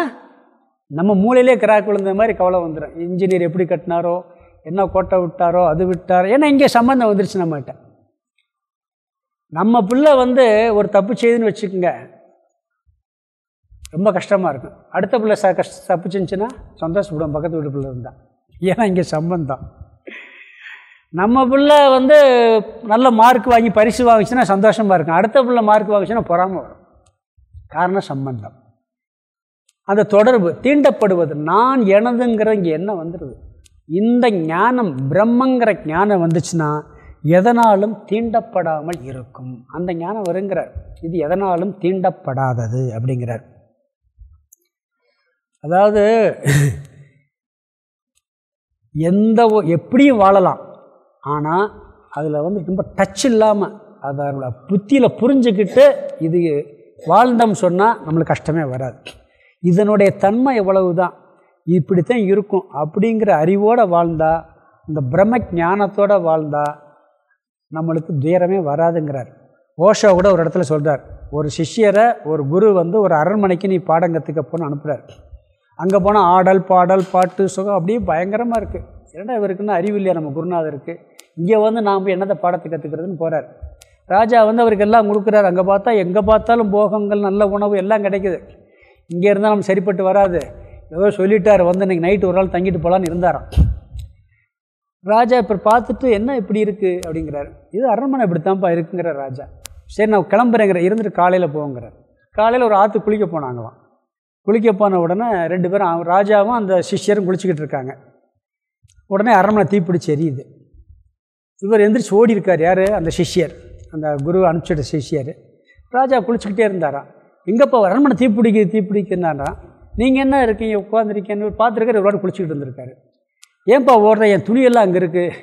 நம்ம மூளையிலே கிராக் விழுந்த மாதிரி கவலை வந்துடும் இன்ஜினியர் எப்படி கட்டினாரோ என்ன கோட்டை விட்டாரோ அது விட்டாரோ. ஏன்னா இங்கே சம்மந்தம் வந்துருச்சு நம்மகிட்ட. நம்ம பிள்ளை வந்து ஒரு தப்பு செய்துன்னு வச்சுக்கோங்க. ரொம்ப கஷ்டமாக இருக்கும் அடுத்த பிள்ளை ச கஷ்ட தப்பு செஞ்சுன்னா சந்தோஷப்படும் பக்கத்து வீட்டு பிள்ளை இருந்தால் ஏன்னா இங்கே சம்பந்தம். நம்ம பிள்ளை வந்து நல்ல மார்க் வாங்கி பரிசு வாங்கிச்சுன்னா சந்தோஷமாக இருக்கும். அடுத்த பிள்ளை மார்க் வாங்கிச்சுன்னா பொறாமல் வரும். காரணம் சம்பந்தம். அந்த தொடர்பு தீண்டப்படுவது நான் எனதுங்கிற இங்கே என்ன வந்துடுது இந்த ஞானம் பிரம்மங்கிற ஞானம் வந்துச்சுன்னா எதனாலும் தீண்டப்படாமல் இருக்கும். அந்த ஞானம் வருங்கிறார். இது எதனாலும் தீண்டப்படாதது அப்படிங்கிறார். அதாவது எந்த எப்படியும் வாழலாம். ஆனால் அதில் வந்து ரொம்ப டச் இல்லாமல் அதனோட புத்தியில் புரிஞ்சுக்கிட்டு இது வாழ்ந்தோம் சொன்னால் நம்மளுக்கு கஷ்டமே வராது. இதனுடைய தன்மை எவ்வளவு தான் இப்படி தான் இருக்கும். அப்படிங்கிற அறிவோடு வாழ்ந்தா இந்த பிரம்ம ஞானத்தோடு வாழ்ந்தா நம்மளுக்கு துயரமே வராதுங்கிறார். ஓஷோ கூட ஒரு இடத்துல சொல்கிறார் ஒரு சிஷியரை ஒரு குரு வந்து ஒரு அரண்மனைக்கு நீ பாடம் கற்றுக்க போன்னு அனுப்புகிறார் அங்கே போனால் ஆடல் பாடல் பாட்டு சுகம் அப்படியே பயங்கரமாக இருக்குது ஏன்னா இவருக்குன்னு அறிவு இல்லையா நம்ம குருநாதருக்கு? இங்கே வந்து நாம் என்னத்தை பாடத்தை கற்றுக்கிறதுன்னு போகிறார் ராஜா வந்து அவருக்கு எல்லாம் கொடுக்குறாரு. அங்கே பார்த்தா எங்கே பார்த்தாலும் போகங்கள் நல்ல உணவு எல்லாம் கிடைக்குது. இங்கே இருந்தால் நம்ம சரிப்பட்டு வராது. ஏதோ சொல்லிட்டார். வந்து இன்றைக்கி நைட்டு ஒரு நாள் தங்கிட்டு போகலான்னு இருந்தாராம். ராஜா இப்போ பார்த்துட்டு என்ன இப்படி இருக்குது அப்படிங்கிறார். இது அரண்மனை இப்படித்தான்ப்பா இருக்குங்கிற ராஜா. சரி நான் கிளம்புறேங்கிற இருந்துட்டு காலையில் போங்கிறார் காலையில் ஒரு ஆற்று குளிக்க போனாங்களாம். குளிக்க போன உடனே ரெண்டு பேரும் ராஜாவும் அந்த சிஷ்யரும் குளிச்சுக்கிட்டு இருக்காங்க. உடனே அரண்மனை தீப்பிடிச்சு எரியுது. இவர் எந்திரிச்சு ஓடி இருக்கார். யார்? அந்த சிஷ்யர். அந்த குரு அனுப்பிச்சிட்ட சிஷ்யர். ராஜா குளிச்சுக்கிட்டே இருந்தாராம். எங்கப்பா அரண்மனை தீப்பிடிக்க தீப்பிடிக்கிறாரா நீங்கள் என்ன இருக்கீங்க? உட்காந்துருக்கீங்கன்னு பார்த்துருக்காரு. ஒரு குளிச்சுக்கிட்டு இருந்திருக்காரு. ஏன்பா ஓடுற? என் துணியெல்லாம் அங்கே இருக்குது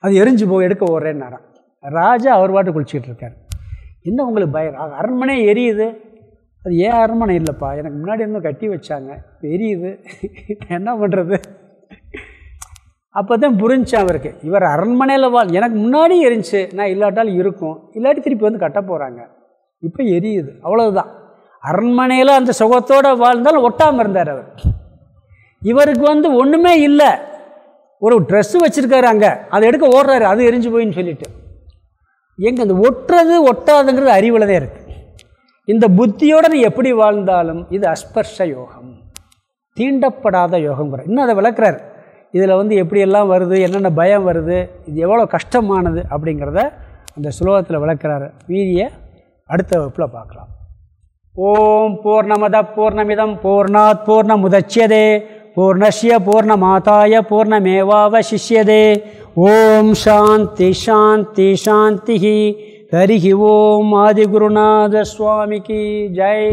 அது எரிஞ்சு போய் எடுக்க ஓடுறேன்னாராம். ராஜா அவர் பாட்டு குளிச்சுக்கிட்டு இருக்கார். என்ன உங்களுக்கு பயம்? அரண்மனை எரியுது. அது ஏன் அரண்மனை இல்லைப்பா. எனக்கு முன்னாடி இன்னும் கட்டி வச்சாங்க. இப்போ எரியுது என்ன பண்ணுறது அப்போ தான் புரிஞ்சான் அவருக்கு. இவர் அரண்மனையில் வாழ் எனக்கு முன்னாடி எரிஞ்சு நான் இல்லாட்டாலும் இருக்கும். இல்லாட்டி திருப்பி வந்து கட்ட போகிறாங்க இப்போ எரியுது. அவ்வளவுதான். அரண்மனையில் அந்த சுகத்தோடு வாழ்ந்தாலும் ஒட்டாமல் இருந்தார் அவர். இவருக்கு வந்து ஒன்றுமே இல்லை. ஒரு ட்ரெஸ்ஸு வச்சுருக்காரு அங்கே. அதை எடுக்க ஓடுறாரு. அது எரிஞ்சு போயின்னு சொல்லிட்டு. எங்கே அந்த ஒட்டுறது ஒட்டாதுங்கிறது அறிவில் தான் இருக்குது இந்த புத்தியோடு நீ எப்படி வாழ்ந்தாலும் இது அஸ்பர்ஷ யோகம். தீண்டப்படாத யோகங்கிற இன்னும் அதை விளக்குறார். இதில் வந்து எப்படியெல்லாம் வருது என்னென்ன பயம் வருது இது எவ்வளோ கஷ்டமானது அப்படிங்கிறத அந்த சுலோகத்தில் விளக்குறாரு. வீதியை அடுத்த வகுப்பில் பார்க்கலாம். ஓம் பூர்ணமத பூர்ணமிதம் பூர்ணாத் பூர்ணமுதட்சியதே பூர்ணஸ்ய பூர்ணமாதாய பூர்ணமேவாவசிஷ்யதே. ஓம் சாந்தி சாந்தி சாந்தி ஹரி ஓம் ஆதிகுருநாத சுவாமிக்கு ஜெய்.